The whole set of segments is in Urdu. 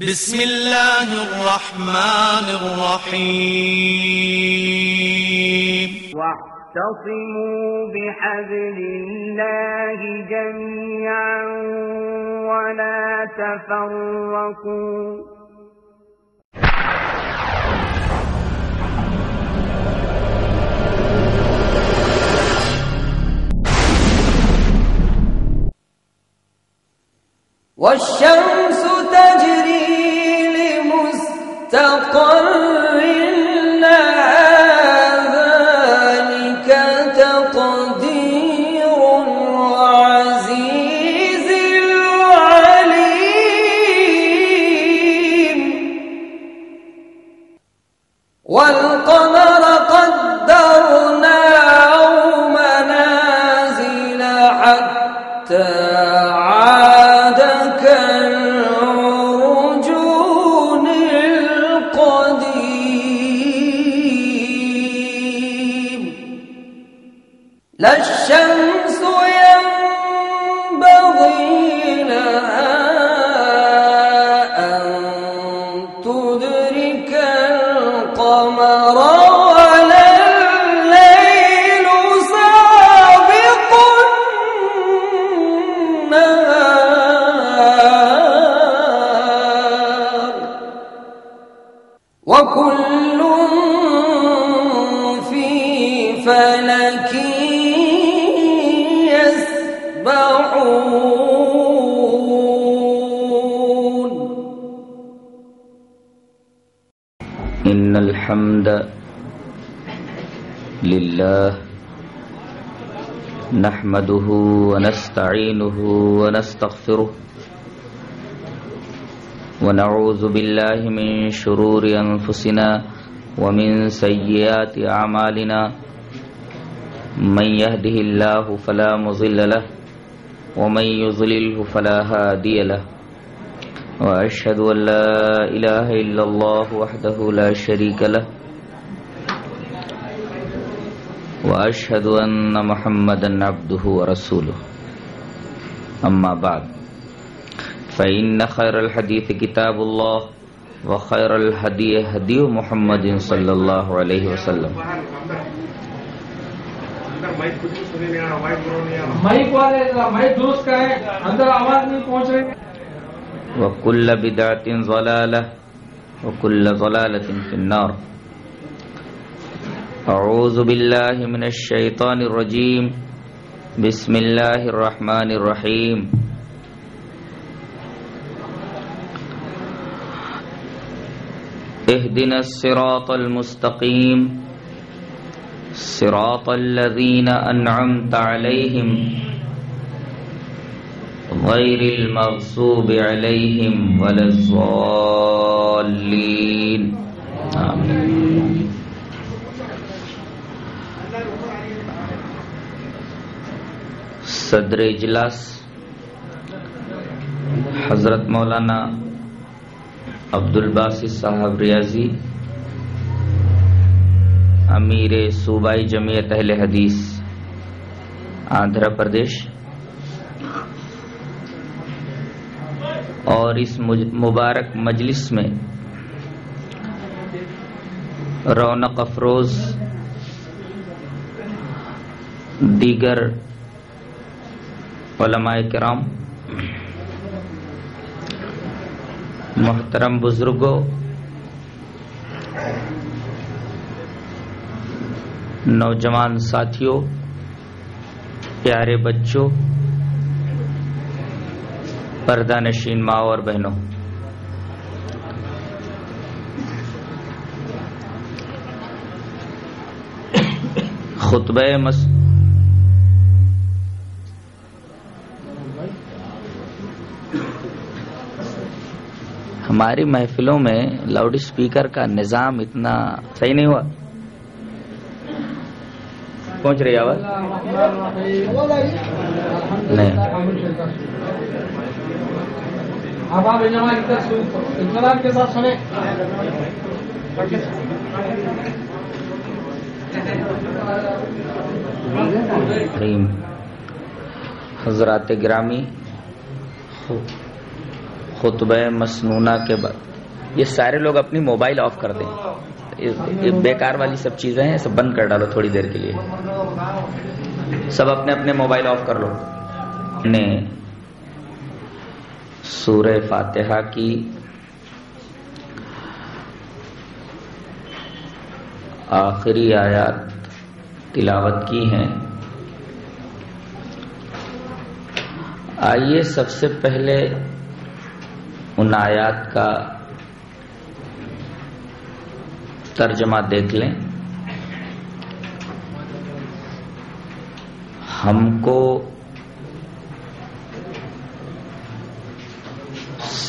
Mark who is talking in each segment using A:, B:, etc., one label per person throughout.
A: بسم الله الرحمن الرحيم
B: واعتصموا بحبل الله جميعا ولا تفرقوا۔
C: والشمس
D: کر الحمد لله نحمده ونستعينه ونستغفره ونعوذ بالله من شرور أنفسنا ومن سيئات أعمالنا من يهده الله فلا مضل له ومن يضلله فلا هادي له وأشهد أن لا إله إلا الله وحده لا شريك له وأشهد أن محمدا عبده ورسوله. أما بعد، فإن خير الحديث كتاب الله وخير الهدي هدي محمد صلى الله عليه وسلم.
E: مائک والے، مائک درست کا ہے اندر آواز نہیں پہنچ رہی۔
D: وكل بدعة ضلالة وكل ضلالة في النار. أعوذ بالله من الشيطان الرجيم. بسم الله الرحمن الرحيم. اهدنا الصراط المستقيم. صراط الذين أنعمت عليهم غير المغصوب عليهم ولا الضالين. آمين. صدر اجلاس حضرت مولانا عبد الباسط صاحب ریاضی، امیر صوبائی جمعیت اہل حدیث، آندھرا پردیش اور اس مبارک مجلس میں رونق افروز، دیگر علماء کرام، محترم بزرگوں، نوجوان ساتھیوں، پیارے بچوں پردہ نشین ماں اور بہنوں۔ خطبہ مس۔ ہماری محفلوں میں لاؤڈ اسپیکر کا نظام اتنا صحیح نہیں ہوا۔ پہنچ رہی آواز؟ نہیں۔
E: اب آپ انجماع کی طرف انتظار کے ساتھ سنیں۔
D: حضرات گرامی، خطبہ مسنونہ کے بعد۔ یہ سارے لوگ اپنی موبائل آف کر دیں۔ یہ بیکار والی سب چیزیں ہیں، سب بند کر ڈالو تھوڑی دیر کے لیے۔ سب اپنے اپنے موبائل آف کر لو۔ نے سورہ فاتحہ کی آخری آیات تلاوت کی ہیں۔ آئیے سب سے پہلے ان آیات کا ترجمہ دیکھ لیں۔ ہم کو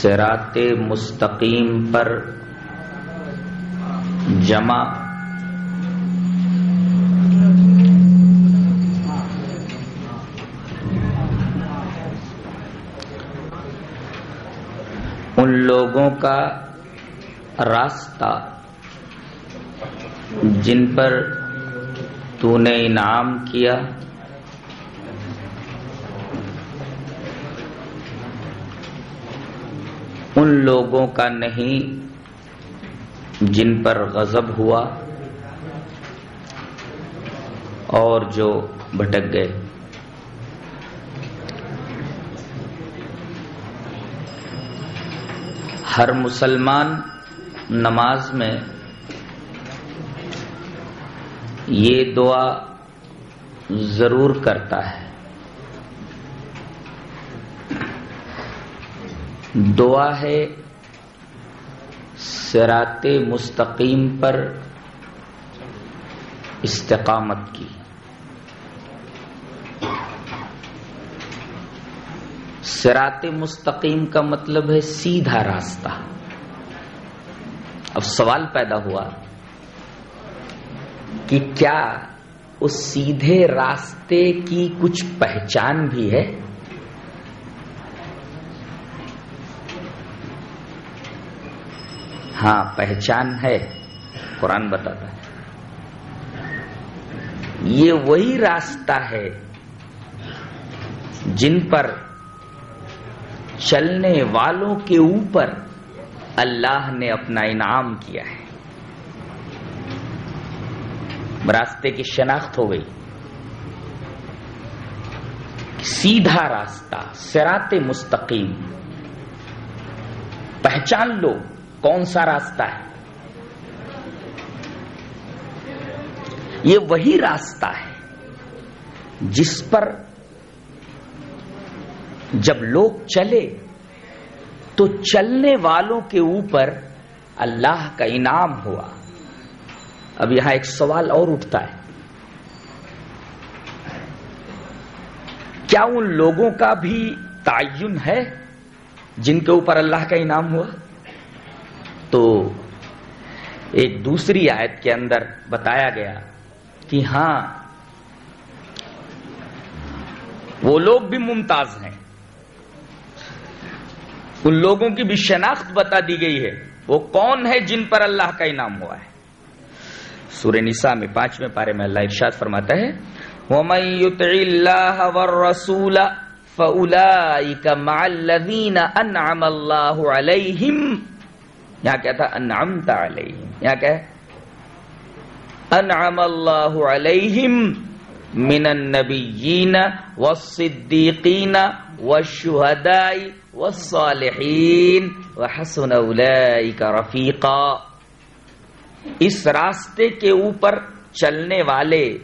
D: سرات مستقیم پر جمع ان لوگوں کا راستہ جن پر تو نے انعام کیا ان لوگوں کا نہیں جن پر غضب ہوا اور جو بھٹک گئے۔ ہر مسلمان نماز میں یہ دعا ضرور کرتا ہے۔ دعا ہے سرات مستقیم پر استقامت کی۔ سرات مستقیم کا مطلب ہے سیدھا راستہ۔ اب سوال پیدا ہوا کہ کیا اس سیدھے راستے کی کچھ پہچان بھی ہے؟ ہاں پہچان ہے۔ قرآن بتاتا ہے۔ یہ وہی راستہ ہے جن پر چلنے والوں کے اوپر اللہ نے اپنا انعام کیا ہے۔ راستے کی شناخت ہو گئی۔ سیدھا راستہ سرات مستقیم۔ پہچان لو۔ کون سا راستہ ہے؟ یہ وہی راستہ ہے جس پر جب لوگ چلے، تو چلنے والوں کے اوپر اللہ کا انعام ہوا۔ اب یہاں ایک سوال اور اٹھتا ہے۔ کیا ان لوگوں کا بھی تعین ہے جن کے اوپر اللہ کا انعام ہوا؟ تو ایک دوسری آیت کے اندر بتایا گیا کہ ہاں وہ لوگ بھی ممتاز ہیں۔ ان لوگوں کی بھی شناخت بتا دی گئی ہے۔ وہ کون ہے جن پر اللہ کا انعام ہوا ہے۔ سورہ نساء میں پانچویں پارے میں اللہ ارشاد فرماتا ہے، وَمَن يُطِعِ اللَّهَ وَالرَّسُولَ فَأُولَئِكَ مَعَ الَّذِينَ أَنْعَمَ اللَّهُ عَلَيْهِمْ یہاں کیا تھا؟ انعمت علیہم۔ یہاں کیا ہے؟ انعم اللہ علیہم من النبیین والصدیقین والشہداء والصالحین وحسن اولئک رفیقا۔ اس راستے کے اوپر چلنے والے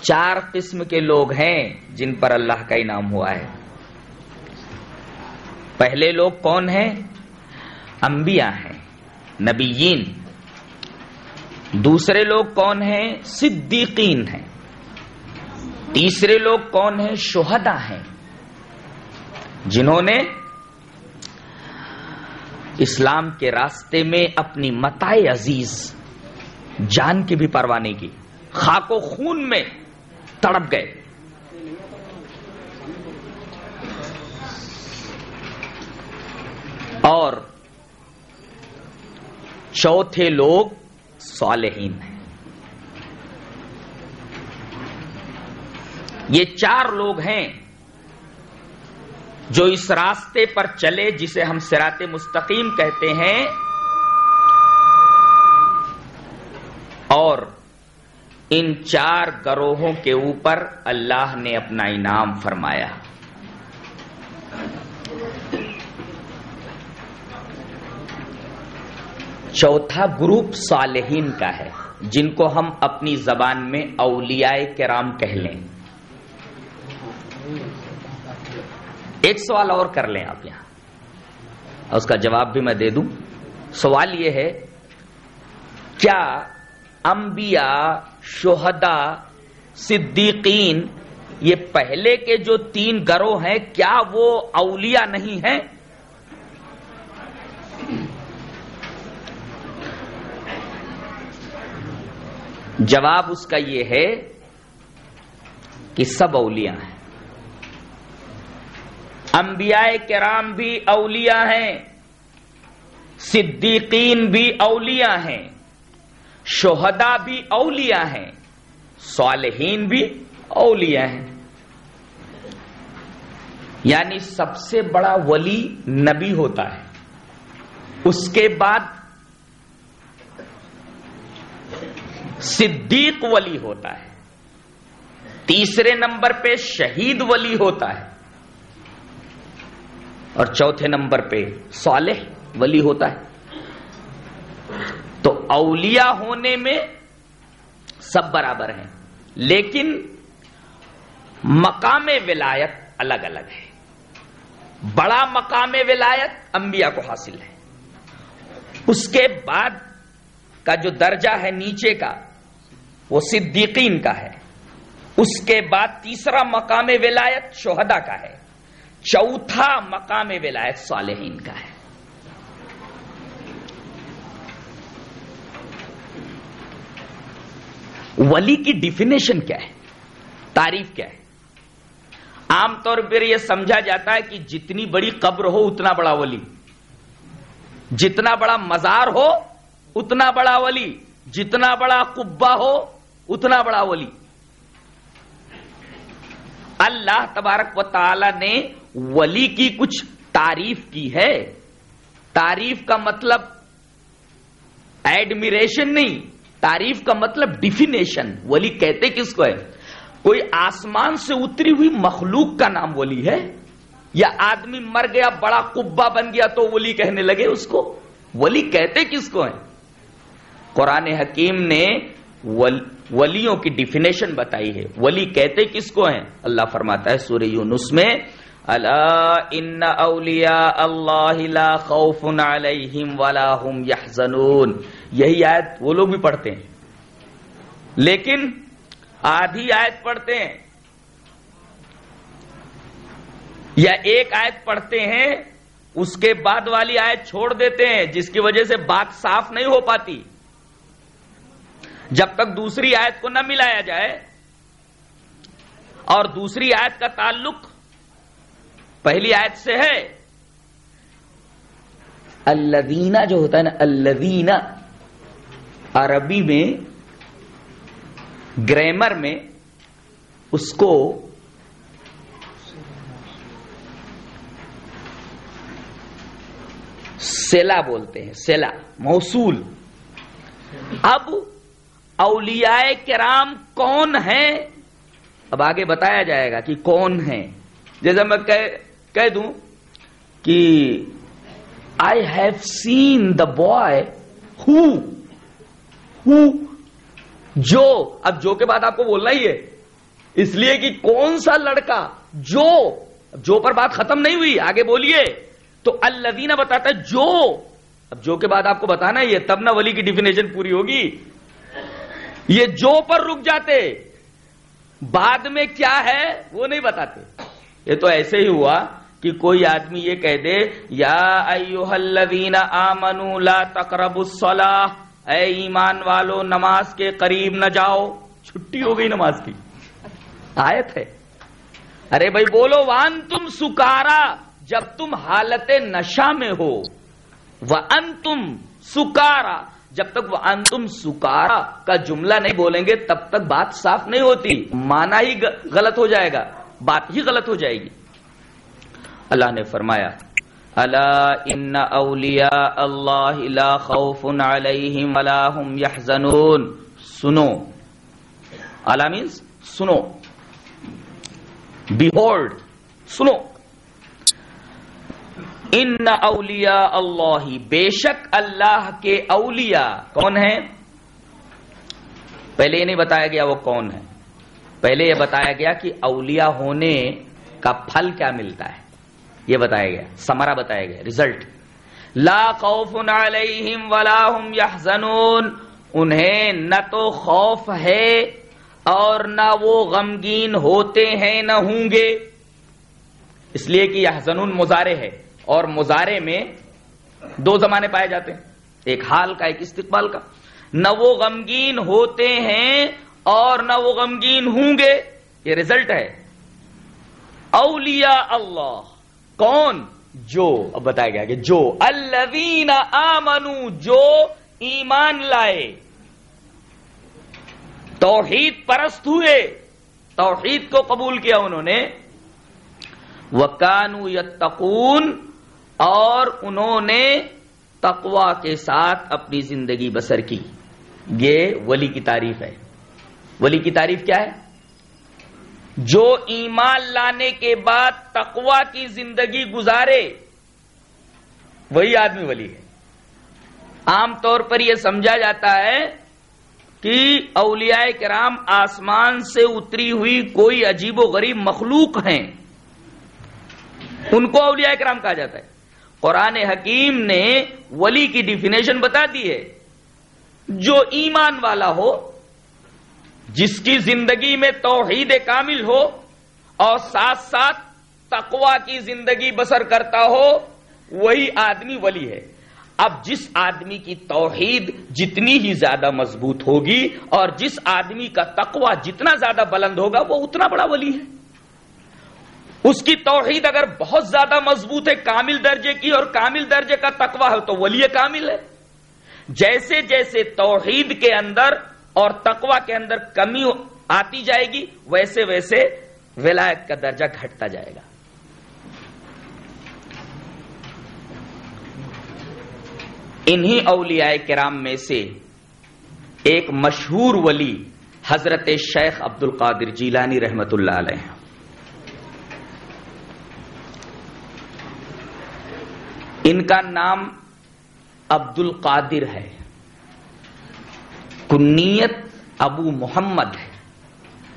D: چار قسم کے لوگ ہیں جن پر اللہ کا انعام ہوا ہے۔ پہلے لوگ کون ہیں؟ انبیاء ہیں، نبیین۔ دوسرے لوگ کون ہیں؟ صدیقین ہیں۔ تیسرے لوگ کون ہیں؟ شہدا ہیں۔ جنہوں نے اسلام کے راستے میں اپنی متائے عزیز، جان کی بھی پرواہ نہیں کی، خاک و خون میں تڑپ گئے۔ اور چوتھے لوگ صالحین ہیں۔ یہ چار لوگ ہیں جو اس راستے پر چلے جسے ہم سرات مستقیم کہتے ہیں۔ اور ان چار گروہوں کے اوپر اللہ نے اپنا انعام فرمایا۔ چوتھا گروپ صالحین کا ہے، جن کو ہم اپنی زبان میں اولیاء کرام کہہ لیں۔ ایک سوال اور کر لیں آپ یہاں۔ اس کا جواب بھی میں دے دوں۔ سوال یہ ہے، کیا انبیاء شہدا صدیقین، یہ پہلے کے جو تین گروہ ہیں، کیا وہ اولیاء نہیں ہیں؟ جواب اس کا یہ ہے کہ سب اولیاء ہیں۔ انبیاء کرام بھی اولیاء ہیں، صدیقین بھی اولیاء ہیں شہدا بھی اولیاء ہیں، صالحین بھی اولیاء ہیں۔ یعنی سب سے بڑا ولی نبی ہوتا ہے۔ اس کے بعد صدیق ولی ہوتا ہے۔ تیسرے نمبر پہ شہید ولی ہوتا ہے۔ اور چوتھے نمبر پہ صالح ولی ہوتا ہے۔ تو اولیاء ہونے میں سب برابر ہیں، لیکن مقام ولایت الگ الگ ہے۔ بڑا مقام ولایت انبیاء کو حاصل ہے۔ اس کے بعد کا جو درجہ ہے نیچے کا وہ صدیقین کا ہے۔ اس کے بعد تیسرا مقام ولایت شہدا کا ہے۔ چوتھا مقام ولایت صالحین کا ہے۔ ولی کی ڈیفینیشن کیا ہے؟ تعریف کیا ہے؟ عام طور پر یہ سمجھا جاتا ہے کہ جتنی بڑی قبر ہو، اتنا بڑا ولی۔ جتنا بڑا مزار ہو، اتنا بڑا ولی۔ جتنا بڑا قبا ہو اتنا بڑا ولی۔ اللہ تبارک و تعالی نے ولی کی کچھ تعریف کی ہے۔ تعریف کا مطلب ایڈمیریشن نہیں، تعریف کا مطلب ڈیفینیشن۔ ولی کہتے کس کو ہے؟ کوئی آسمان سے اتری ہوئی مخلوق کا نام ولی ہے؟ یا آدمی مر گیا، بڑا کبا بن گیا تو ولی کہنے لگے اس کو؟ ولی کہتے کس کو ہیں؟ قرآن حکیم نے ولیوں کی ڈیفینیشن بتائی ہے۔ ولی کہتے کس کو ہیں؟ اللہ فرماتا ہے سورہ یونس میں اللہ ان اولیاء اللہ لا خوف علیہم ولا هم يحزنون یہی آیت وہ لوگ بھی پڑھتے ہیں۔ لیکن آدھی آیت پڑھتے ہیں۔ یا ایک آیت پڑھتے ہیں، اس کے بعد والی آیت چھوڑ دیتے ہیں، جس کی وجہ سے بات صاف نہیں ہو پاتی۔ جب تک دوسری آیت کو نہ ملایا جائے اور دوسری آیت کا تعلق پہلی آیت سے ہے۔ الدینہ جو ہوتا ہے نا الدینہ عربی میں، گرامر میں اس کو سیلا بولتے ہیں، سیلا، موصول۔ اب اولیاء کرام کون ہیں؟ اب آگے بتایا جائے گا کہ کون ہیں۔ جیسے میں کہہ دوں کہ I have seen the boy ہو جو، اب جو کے بعد آپ کو بولنا ہی ہے۔ اس لیے کہ کون سا لڑکا جو جو پر بات ختم نہیں ہوئی، آگے بولیے۔ تو الدینہ بتاتا ہے جو۔ اب جو کے بعد آپ کو بتانا ہی ہے، تب نہ ولی کی ڈیفینیشن پوری ہوگی۔ یہ جو پر رک جاتے، بعد میں کیا ہے وہ نہیں بتاتے۔ یہ تو ایسے ہی ہوا کہ کوئی آدمی یہ کہہ دے، یا ایوہ الذین آمنوا لا تقربوا الصلاح اے ایمان والو، نماز کے قریب نہ جاؤ۔ چھٹی ہو گئی نماز کی۔ آیت ہے۔ ارے بھائی بولو، وان تم سکارا، جب تم حالت نشا میں ہو وہ ان تم سکارا جب تک وہ ان تم سکارا کا جملہ نہیں بولیں گے، تب تک بات صاف نہیں ہوتی۔ مانا ہی غلط ہو جائے گا، بات ہی غلط ہو جائے گی۔ اللہ نے فرمایا اللہ ان اولیاء اللہ لا خوف علیہم ولا هم يحزنون سنو۔ اللہ مینس سنو۔ بیہولڈ سنو۔ ان اولیاء اللہ، بے شک اللہ کے اولیاء کون ہیں؟ پہلے یہ نہیں بتایا گیا وہ کون ہے پہلے یہ بتایا گیا کہ اولیاء ہونے کا پھل کیا ملتا ہے۔ یہ بتایا گیا سمرا بتایا گیا ریزلٹ لا خوف علیہم ولا هم يحزنون انہیں نہ تو خوف ہے اور نہ وہ غمگین ہوتے ہیں، نہ ہوں گے۔ اس لیے کہ یحزنون مزارے ہے۔ اور مزارے میں دو زمانے پائے جاتے ہیں۔ ایک حال کا، ایک استقبال کا۔ نہ وہ غمگین ہوتے ہیں اور نہ وہ غمگین ہوں گے۔ یہ ریزلٹ ہے۔ اولیاء اللہ۔ کون؟ جو، اب بتایا گیا کہ جو۔ الذین آمنو، جو ایمان لائے۔ توحید پرست ہوئے۔ توحید کو قبول کیا انہوں نے۔ وکانو یتقون۔ اور انہوں نے تقوا کے ساتھ اپنی زندگی بسر کی۔ یہ ولی کی تعریف ہے۔ ولی کی تعریف کیا ہے؟ جو ایمان لانے کے بعد تقوا کی زندگی گزارے، وہی آدمی ولی ہے۔ عام طور پر یہ سمجھا جاتا ہے کہ اولیاء کرام آسمان سے اتری ہوئی کوئی عجیب و غریب مخلوق ہیں۔ ان کو اولیاء کرام کہا جاتا ہے۔ قرآن حکیم نے ولی کی ڈیفینیشن بتا دی ہے۔ جو ایمان والا ہو، جس کی زندگی میں توحید کامل ہو اور ساتھ ساتھ تقوا کی زندگی بسر کرتا ہو، وہی آدمی ولی ہے۔ اب جس آدمی کی توحید جتنی ہی زیادہ مضبوط ہوگی اور جس آدمی کا تقوا جتنا زیادہ بلند ہوگا، وہ اتنا بڑا ولی ہے۔ اس کی توحید اگر بہت زیادہ مضبوط ہے، کامل درجے کی اور کامل درجے کا تقوا ہے تو ولی کامل ہے۔ جیسے جیسے توحید کے اندر اور تقوا کے اندر کمی آتی جائے گی، ویسے ویسے ولایت کا درجہ گھٹتا جائے گا۔ انہی اولیاء کرام میں سے ایک مشہور ولی حضرت شیخ عبد القادر جیلانی رحمت اللہ علیہ۔ ان کا نام عبد القادر ہے۔ کنیت ابو محمد ہے۔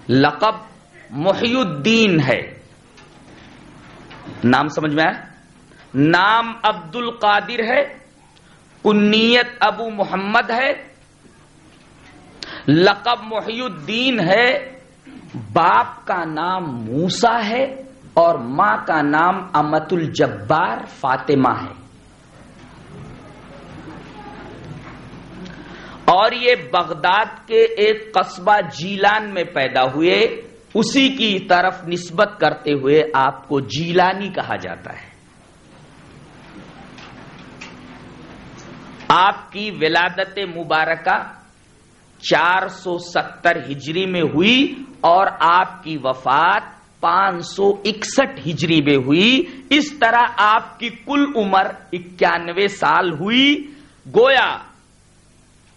D: لقب محی الدین ہے۔ نام سمجھ میں آیا؟ نام عبد القادر ہے۔ کنیت ابو محمد ہے۔ لقب محی الدین ہے۔ باپ کا نام موسا ہے۔ اور ماں کا نام امت الجبار فاطمہ ہے۔ اور یہ بغداد کے ایک قصبہ جیلان میں پیدا ہوئے، اسی کی طرف نسبت کرتے ہوئے آپ کو جیلانی کہا جاتا ہے۔ آپ کی ولادت مبارکہ چار سو ستر ہجری میں ہوئی اور آپ کی وفات پانچ سو اکسٹھ ہجری میں ہوئی۔ اس طرح آپ کی کل عمر اکیانوے سال ہوئی۔ گویا،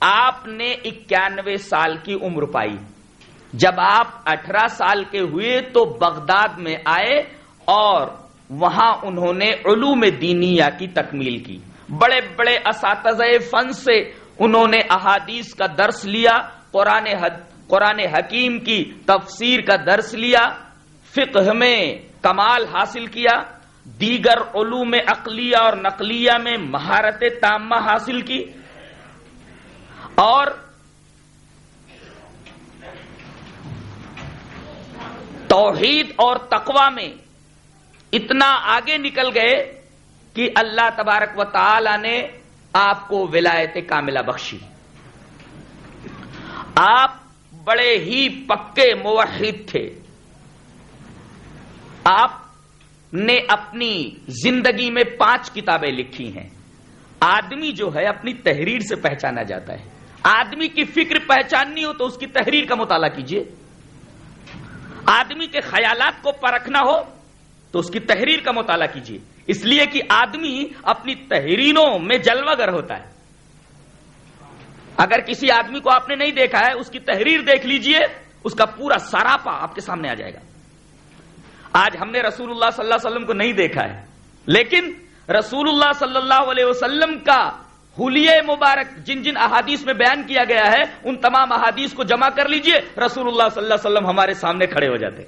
D: آپ نے اکیانوے سال کی عمر پائی۔ جب آپ اٹھارہ سال کے ہوئے تو بغداد میں آئے اور وہاں انہوں نے علوم دینیا کی تکمیل کی۔ بڑے بڑے اساتذہ فن سے انہوں نے احادیث کا درس لیا، قرآن قرآن حکیم کی تفسیر کا درس لیا۔ فقہ میں کمال حاصل کیا، دیگر علوم عقلیہ اور نقلیہ میں مہارت تامہ حاصل کی، اور توحید اور تقوا میں اتنا آگے نکل گئے کہ اللہ تبارک و تعالی نے آپ کو ولایت کاملہ بخشی۔ آپ بڑے ہی پکے موحد تھے۔ آپ نے اپنی زندگی میں پانچ کتابیں لکھی ہیں۔ آدمی جو ہے اپنی تحریر سے پہچانا جاتا ہے۔ آدمی کی فکر پہچاننی ہو تو اس کی تحریر کا مطالعہ کیجیے آدمی کے خیالات کو پرکھنا ہو تو اس کی تحریر کا مطالعہ کیجیے اس لیے کہ آدمی اپنی تحریروں میں جلوہ گر ہوتا ہے۔ اگر کسی آدمی کو آپ نے نہیں دیکھا ہے، اس کی تحریر دیکھ لیجیے، اس کا پورا سراپا آپ کے سامنے آ جائے گا۔ آج ہم نے رسول اللہ صلی اللہ علیہ وسلم کو نہیں دیکھا ہے۔ لیکن رسول اللہ صلی اللہ علیہ وسلم کا حلیہ مبارک جن جن احادیث میں بیان کیا گیا ہے، ان تمام احادیث کو جمع کر لیجیے۔ رسول اللہ صلی اللہ علیہ وسلم ہمارے سامنے کھڑے ہو جاتے۔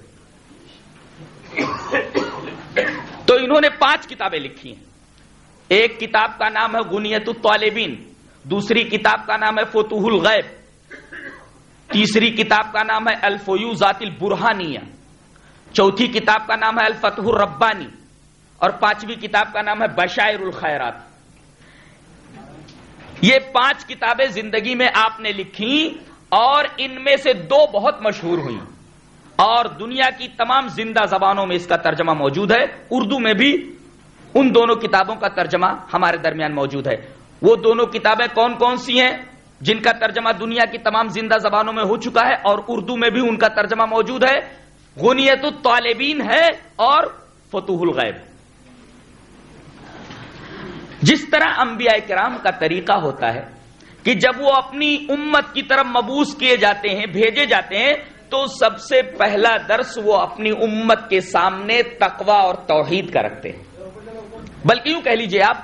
D: تو انہوں نے پانچ کتابیں لکھی ہیں۔ ایک کتاب کا نام ہے گنیت الطالبین، دوسری کتاب کا نام ہے فتوح الغیب، تیسری کتاب کا نام ہے الفیوزات البرہانیہ۔ چوتھی کتاب کا نام ہے الفتح الربانی اور پانچویں کتاب کا نام ہے بشائر الخیرات۔ یہ پانچ کتابیں زندگی میں آپ نے لکھی اور ان میں سے دو بہت مشہور ہوئی۔ اور دنیا کی تمام زندہ زبانوں میں اس کا ترجمہ موجود ہے۔ اردو میں بھی ان دونوں کتابوں کا ترجمہ ہمارے درمیان موجود ہے۔ وہ دونوں کتابیں کون کون سی ہیں؟ جن کا ترجمہ دنیا کی تمام زندہ زبانوں میں ہو چکا ہے اور اردو میں بھی ان کا ترجمہ موجود ہے۔ غنیت الطالبین ہے اور فتوح الغیب۔ جس طرح انبیاء کرام کا طریقہ ہوتا ہے کہ جب وہ اپنی امت کی طرف مبوس کیے جاتے ہیں، بھیجے جاتے ہیں، تو سب سے پہلا درس وہ اپنی امت کے سامنے تقوی اور توحید کا رکھتے ہیں۔ بلکہ یوں کہہ لیجیے آپ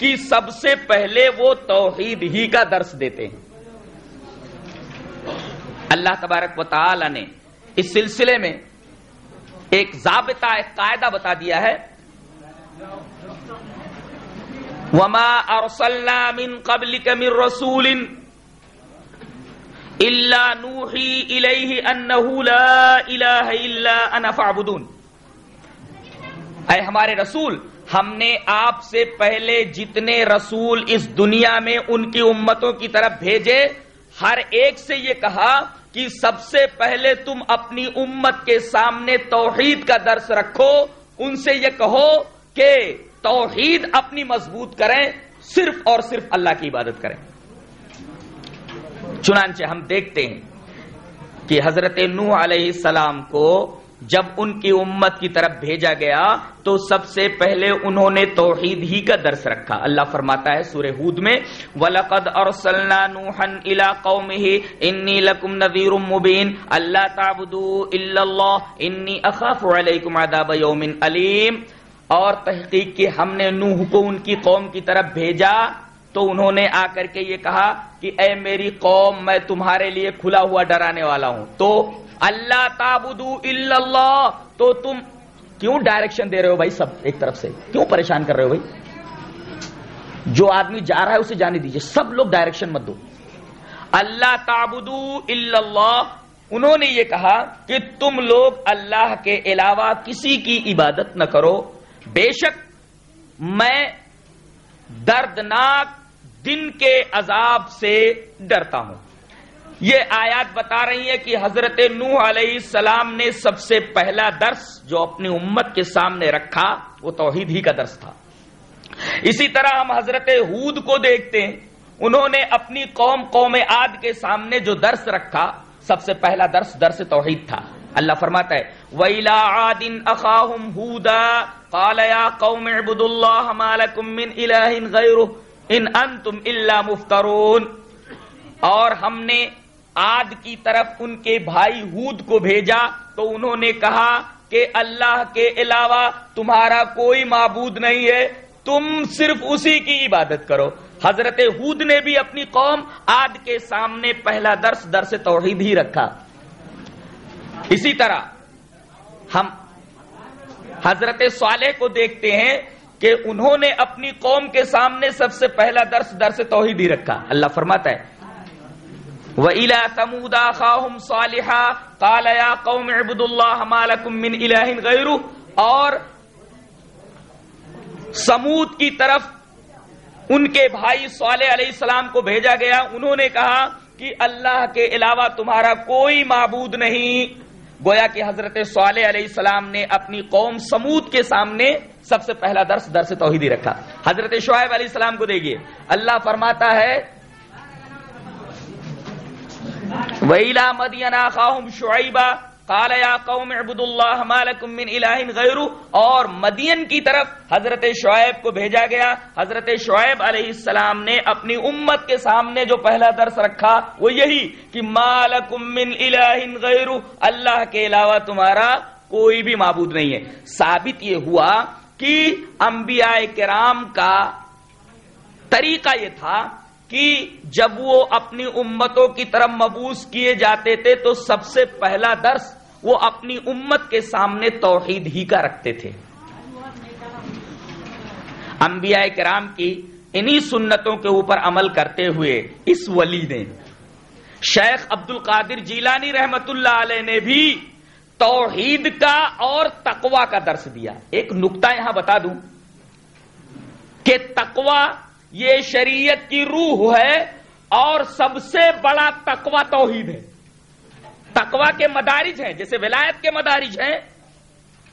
D: کہ سب سے پہلے وہ توحید ہی کا درس دیتے ہیں۔ اللہ تبارک و تعالی نے اس سلسلے میں ایک ضابطہ، ایک قاعدہ بتا دیا ہے۔ وما ارسلنا من قبلك من رسول الا نوحي اليه انه لا اله الا انا فاعبدون۔ اے ہمارے رسول، ہم نے آپ سے پہلے جتنے رسول اس دنیا میں ان کی امتوں کی طرف بھیجے، ہر ایک سے یہ کہا کہ سب سے پہلے تم اپنی امت کے سامنے توحید کا درس رکھو، ان سے یہ کہو کہ توحید اپنی مضبوط کریں، صرف اور صرف اللہ کی عبادت کریں۔ چنانچہ ہم دیکھتے ہیں کہ حضرت نوح علیہ السلام کو جب ان کی امت کی طرف بھیجا گیا تو سب سے پہلے انہوں نے توحید ہی کا درس رکھا۔ اللہ فرماتا ہے سورہ ہود میں، وَلَقَدْ أَرْسَلْنَا نُوحًا إِلَىٰ قَوْمِهِ إِنِّي لَكُمْ نَذِيرٌ مُبِينٌ۔ أَلَّا تَعْبُدُوا إِلَّا اللَّهِ إِنِّي أَخَافُ عَلَيْكُمْ عَذَابَ يَوْمٍ أَلِيمٍ۔ اور تحقیق کہ ہم نے نوح کو ان کی قوم کی طرف بھیجا تو انہوں نے آ کر کے یہ کہا کہ اے میری قوم، میں تمہارے لیے کھلا ہوا ڈرانے والا ہوں۔ تو اللہ تابدو اللہ تو تم کیوں ڈائریکشن دے رہے ہو بھائی سب ایک طرف سے؟ کیوں پریشان کر رہے ہو بھائی؟ جو آدمی جا رہا ہے اسے جانے دیجیے سب لوگ ڈائریکشن مت دو۔ اللہ تابدو اللہ، انہوں نے یہ کہا کہ تم لوگ اللہ کے علاوہ کسی کی عبادت نہ کرو۔ بے شک میں دردناک دن کے عذاب سے ڈرتا ہوں۔ یہ آیات بتا رہی ہے کہ حضرت نوح علیہ السلام نے سب سے پہلا درس جو اپنی امت کے سامنے رکھا، وہ توحید ہی کا درس تھا۔ اسی طرح ہم حضرت ہود کو دیکھتے ہیں، انہوں نے اپنی قوم قوم عاد کے سامنے جو درس رکھا، سب سے پہلا درس درس توحید تھا۔ اللہ فرماتا ہے، وَإِلَىٰ عَادٍ أَخَاهُمْ هُودًا، قَالَ يَا قَوْمِ اعْبُدُوا اللَّهَ مَا لَكُم مِّنْ إِلَٰهٍ غَيْرُهُ، إِنْ أَنتُمْ إِلَّا مُفْتَرُونَ۔ اور ہم نے آد کی طرف ان کے بھائی ہود کو بھیجا تو انہوں نے کہا کہ اللہ کے علاوہ تمہارا کوئی معبود نہیں ہے، تم صرف اسی کی عبادت کرو۔ حضرت ہود نے بھی اپنی قوم آد کے سامنے پہلا درس درس توحید ہی رکھا۔ اسی طرح ہم حضرت صالح کو دیکھتے ہیں کہ انہوں نے اپنی قوم کے سامنے سب سے پہلا درس درس توحید ہی رکھا۔ اللہ فرماتا ہے وَإِلَى ثَمُودَ أَخَاهُمْ صَالِحًا قَالَ يَا قَوْمِ اعْبُدُوا اللَّهَ مَا لَكُم مِّنْ إِلَٰهٍ غَيْرُهُ اور سمود کی طرف ان کے بھائی صالح علیہ السلام کو بھیجا گیا۔ انہوں نے کہا کہ اللہ کے علاوہ تمہارا کوئی معبود نہیں۔ گویا کہ حضرت صالح علیہ السلام نے اپنی قوم سمود کے سامنے سب سے پہلا درس درس توحیدی رکھا۔ حضرت شعیب علیہ السلام کو دیکھیے۔ اللہ فرماتا ہے وَإِلَى مَدْيَنَ أَخَاهُمْ شُعَيْبًا قال یا قوم اعبدوا اللہ ما لکم من الہ غیرو اور مدین کی طرف حضرت شعیب کو بھیجا گیا۔ حضرت شعیب علیہ السلام نے اپنی امت کے سامنے جو پہلا درس رکھا وہ یہی کہ ما لکم من الہ غیرو اللہ کے علاوہ تمہارا کوئی بھی معبود نہیں ہے۔ ثابت یہ ہوا کہ انبیاء کرام کا طریقہ یہ تھا کہ جب وہ اپنی امتوں کی طرف مبوس کیے جاتے تھے تو سب سے پہلا درس وہ اپنی امت کے سامنے توحید ہی کا رکھتے تھے۔ انبیاء کرام کی انہی سنتوں کے اوپر عمل کرتے ہوئے اس ولی نے شیخ عبد القادر جیلانی رحمت اللہ علیہ نے بھی توحید کا اور تقوا کا درس دیا۔ ایک نقطہ یہاں بتا دوں کہ تقوا یہ شریعت کی روح ہے اور سب سے بڑا تقوا توحید ہے۔ تقوا کے مدارج ہیں، جیسے ولایت کے مدارج ہیں،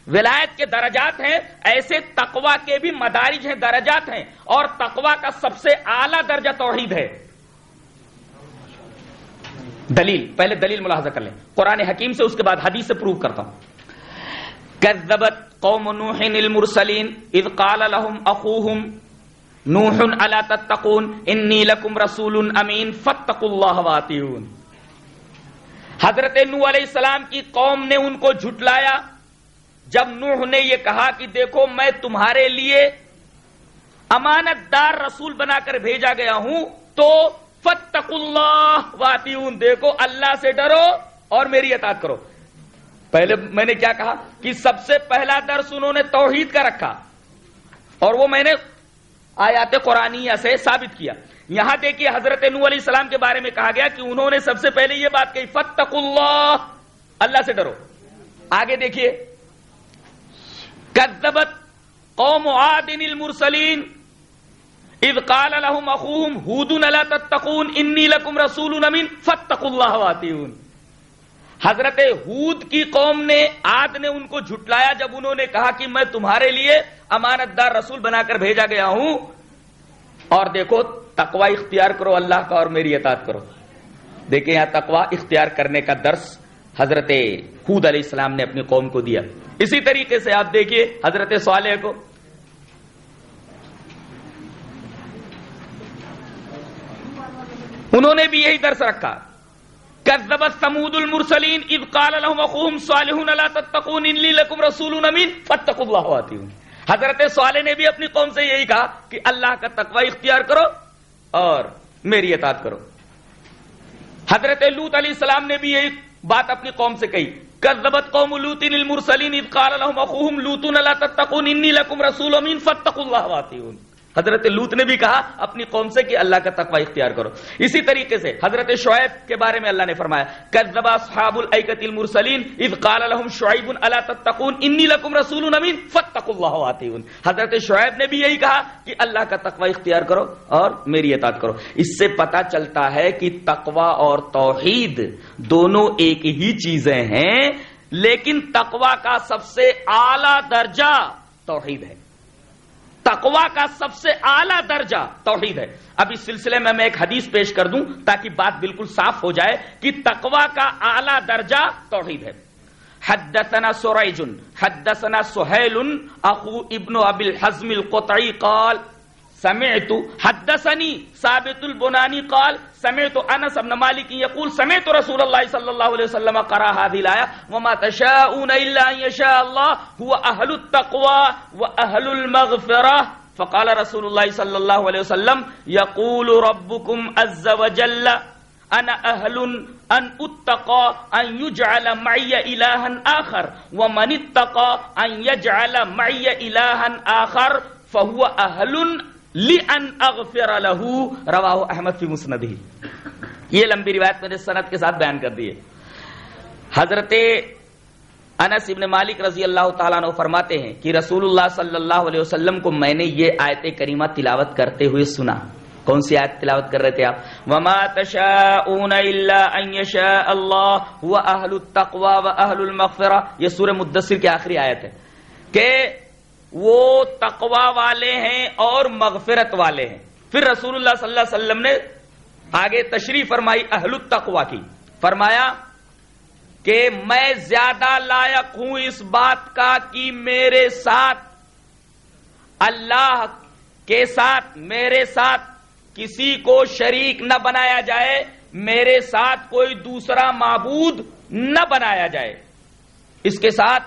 D: ولایت کے درجات ہیں، ایسے تقوا کے بھی مدارج ہیں، درجات ہیں۔ اور تقوا کا سب سے اعلی درجہ توحید ہے۔ دلیل، پہلے دلیل ملاحظہ کر لیں۔ قرآن حکیم سے اس کے بعد حدیث سے پروف کرتا ہوں۔ کذبت قوم نوح المرسلین اذ قال لهم اخوهم نوح الا تتقون انی لکم رسول امین فاتقوا اللہ واتیون حضرت نوح علیہ السلام کی قوم نے ان کو جھٹلایا۔ جب نوح نے یہ کہا کہ دیکھو میں تمہارے لیے امانت دار رسول بنا کر بھیجا گیا ہوں، تو فتق اللہ واتیون دیکھو اللہ سے ڈرو اور میری اطاعت کرو۔ پہلے میں نے کیا کہا کہ سب سے پہلا درس انہوں نے توحید کا رکھا، اور وہ میں نے آیات قرآنیہ سے ثابت کیا۔ یہاں دیکھیے حضرت نو علیہ السلام کے بارے میں کہا گیا کہ انہوں نے سب سے پہلے یہ بات کہی فتق اللہ اللہ سے ڈرو۔ آگے دیکھیے۔ کذبت قوم عاد المرسلین اذ قال لهم اخوهم هود لا تتقون انی لکم رسول امین فاتقوا اللہ واتیون حضرت ہود کی قوم نے آد نے ان کو جھٹلایا جب انہوں نے کہا کہ میں تمہارے لیے امانت دار رسول بنا کر بھیجا گیا ہوں۔ اور دیکھو تقوا اختیار کرو، اللہ کا اور میری اطاعت کرو۔ دیکھیں یہاں تقوا اختیار کرنے کا درس حضرت خود علیہ السلام نے اپنی قوم کو دیا۔ اسی طریقے سے آپ دیکھیے حضرت صالح کو۔ انہوں نے بھی یہی درس رکھا۔ کذبت سمود المرسلین اذ قال لهم اخوهم صالح لا تتقون انی لکم رسول امین فاتقوا اللہ واتیون حضرت صالح نے بھی اپنی قوم سے یہی کہا کہ اللہ کا تقوی اختیار کرو اور میری اطاعت کرو. حضرت لوت علیہ السلام نے بھی یہی بات اپنی قوم سے کہی. کذبت قوم لوط المرسلین اذ قال لهم اخوهم لوط لا تتقون انی لکم رسول امین فاتقوا اللہ واتیون حضرت لوت نے بھی کہا، اپنی قوم سے کہ اللہ کا تقوی اختیار کرو۔ اسی طریقے سے حضرت شعیب کے بارے میں اللہ نے فرمایا، کذب اصحاب الایکۃ المرسلین اذ قال لهم شعیب، الا تتقون انی لکم رسول امین فاتقوا اللہ حضرت شعیب نے بھی یہی کہا کہ اللہ کا تقوی اختیار کرو اور میری اطاعت کرو۔ اس سے پتہ چلتا ہے کہ تقوی اور توحید دونوں ایک ہی چیزیں ہیں، لیکن تقوی کا سب سے اعلی درجہ توحید ہے۔ تقوا کا سب سے اعلی درجہ توحید ہے۔ اب اس سلسلے میں میں ایک حدیث پیش کر دوں تاکہ بات بالکل صاف ہو جائے کہ تقوا کا اعلی درجہ توحید ہے۔ حدثنا سوریجن حدثنا سہیل، اخو ابن ابی الحزم القطعی قال سمعت حدثني ثابت البناني قال، سمعت انس بن مالك يقول، سمعت رسول الله صلى الله عليه وسلم قرأ هذه الايه وما تشاءون الا ان يشاء الله، هو اهل التقوى واهل المغفره فقال رسول الله صلى الله عليه وسلم، يقول ربكم عز وجل انا اهل ان اتقى ان يجعل معي الها اخر ومن اتقى ان يجعل معي الها اخر فهو اهل لن اغفر له رواہ احمد فی مسند ہی یہ لمبی روایت میرے سند کے ساتھ بیان کر دیے حضرت انس ابن مالک رضی اللہ تعالیٰ عنہ فرماتے ہیں کہ رسول اللہ صلی اللہ علیہ وسلم کو میں نے یہ آیت کریمہ تلاوت کرتے ہوئے سنا۔ کون سی آیت تلاوت کر رہے تھے آپ؟ وما تشاءون الا ان يشاء الله هو اهل التقوى واهل المغفرة۔ یہ سورہ مدثر کی آخری آیت ہے کہ وہ تقوا والے ہیں اور مغفرت والے ہیں۔ پھر رسول اللہ صلی اللہ علیہ وسلم نے آگے تشریف فرمائی اہل التقوا کی۔ فرمایا کہ میں زیادہ لائق ہوں اس بات کا کہ میرے ساتھ، اللہ کے ساتھ، میرے ساتھ کسی کو شریک نہ بنایا جائے، میرے ساتھ کوئی دوسرا معبود نہ بنایا جائے۔ اس کے ساتھ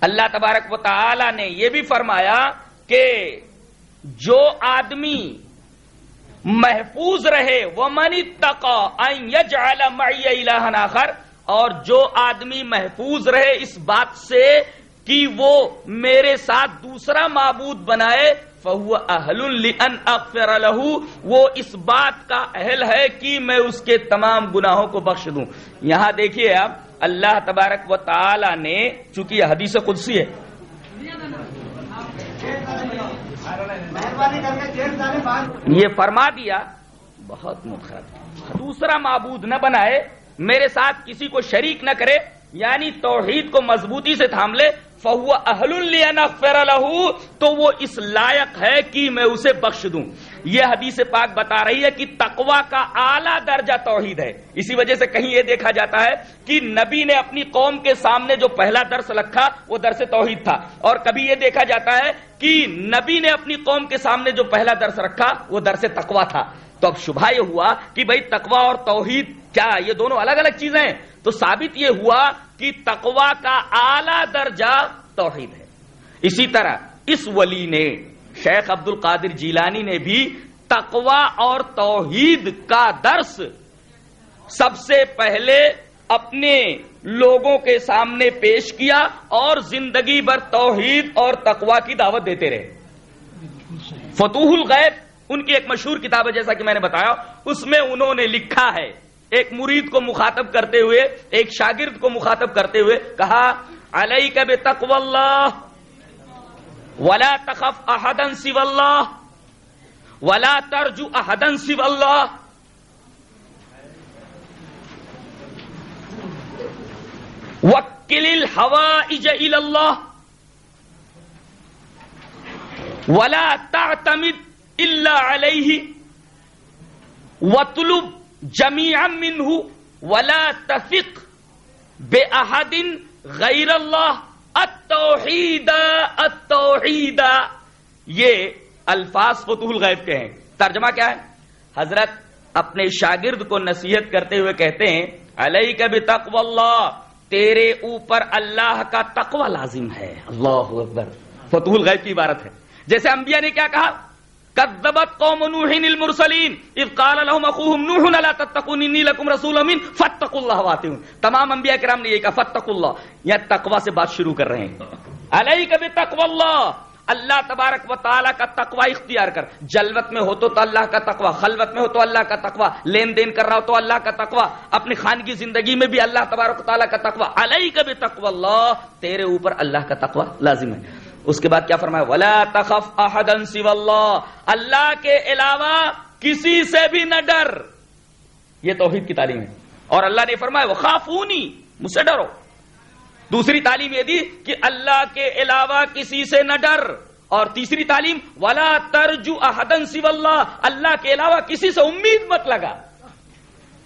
D: اللہ تبارک و تعالی نے یہ بھی فرمایا کہ جو آدمی محفوظ رہے وہ منی تقا آخر، اور جو آدمی محفوظ رہے اس بات سے کہ وہ میرے ساتھ دوسرا معبود بنائے فہو اہل اغفر له، وہ اس بات کا اہل ہے کہ میں اس کے تمام گناہوں کو بخش دوں۔ یہاں دیکھیے آپ اللہ تبارک و تعالی نے چونکہ یہ حدیث قدسی ہے۔ یہ فرما دیا بہت مخرب دوسرا معبود نہ بنائے میرے ساتھ کسی کو شریک نہ کرے یعنی توحید کو مضبوطی سے تھام لے فہو اہل لہو، تو وہ اس لائق ہے کہ میں اسے بخش دوں۔ یہ حدیث پاک بتا رہی ہے کہ تقوا کا اعلی درجہ توحید ہے۔ اسی وجہ سے کہیں یہ دیکھا جاتا ہے کہ نبی نے اپنی قوم کے سامنے جو پہلا درس رکھا وہ درس توحید تھا۔ اور کبھی یہ دیکھا جاتا ہے کہ نبی نے اپنی قوم کے سامنے جو پہلا درس رکھا، وہ درس تقوا تھا۔ تو اب شبہ یہ ہوا کہ بھائی تقوا اور توحید کیا، یہ دونوں الگ الگ چیزیں ہیں۔ تو ثابت یہ ہوا کہ تقوا کا اعلی درجہ توحید ہے۔ اسی طرح اس ولی نے شیخ عبد القادر جیلانی نے بھی تقوا اور توحید کا درس سب سے پہلے اپنے لوگوں کے سامنے پیش کیا اور زندگی بھر توحید اور تقوا کی دعوت دیتے رہے۔ فتوح الغیب، ان کی ایک مشہور کتاب ہے، جیسا کہ میں نے بتایا، اس میں انہوں نے لکھا ہے ایک مرید کو مخاطب کرتے ہوئے، ایک شاگرد کو مخاطب کرتے ہوئے کہا علیہ کب تقو اللہ، ولا تخف احدن سو اللہ، ولا ترجو احدن سو اللہ۔ وکل الحوا اج اللہ، ولا تعتمد الا علیہ، وطلب جمیعا منہ ولا تفق بے احدن غیر اللہ التوحید التوحید یہ الفاظ فتوح الغیب کے ہیں. ترجمہ کیا ہے؟ حضرت اپنے شاگرد کو نصیحت کرتے ہوئے کہتے ہیں علیہ کا بھی تقو اللہ، تیرے اوپر اللہ کا تقوی لازم ہے. اللہ اکبر. فتوح الغیب کی عبارت ہے. جیسے انبیاء نے کیا کہا؟ کذبت قوم نوح المرسلین اذ قال لهم اخوهم نوح لا تتقون؟ انی لکم رسول امین فاتقوا اللہ واتقون تمام انبیاء کرام نے یہ کہا، فاتقوا اللہ یہ تقوی سے بات شروع کر رہے ہیں۔ علیک بتقوی اللہ۔ اللہ تبارک و تعالیٰ کا تقوی اختیار کر۔ جلوت میں ہو تو اللہ کا تقوی، خلوت میں ہو تو اللہ کا تقوی، لین دین کر رہا ہو تو اللہ کا تقوی، اپنی خان کی زندگی میں بھی اللہ تبارک و تعالیٰ کا تقوی۔ علیہ کا بھی تقوی اللہ۔ تیرے اوپر اللہ کا تقوی لازم ہے۔ اس کے بعد کیا فرمایا؟ ولا تخف احدن سو اللہ اللہ کے علاوہ کسی سے بھی نہ ڈر۔ یہ توحید کی تعلیم ہے۔ اور اللہ نے فرمایا وہ خافونی مجھ سے ڈرو۔ دوسری تعلیم یہ دی کہ اللہ کے علاوہ کسی سے نہ ڈر۔ اور تیسری تعلیم، ولا ترجو احدن سو اللہ اللہ کے علاوہ کسی سے امید مت لگا۔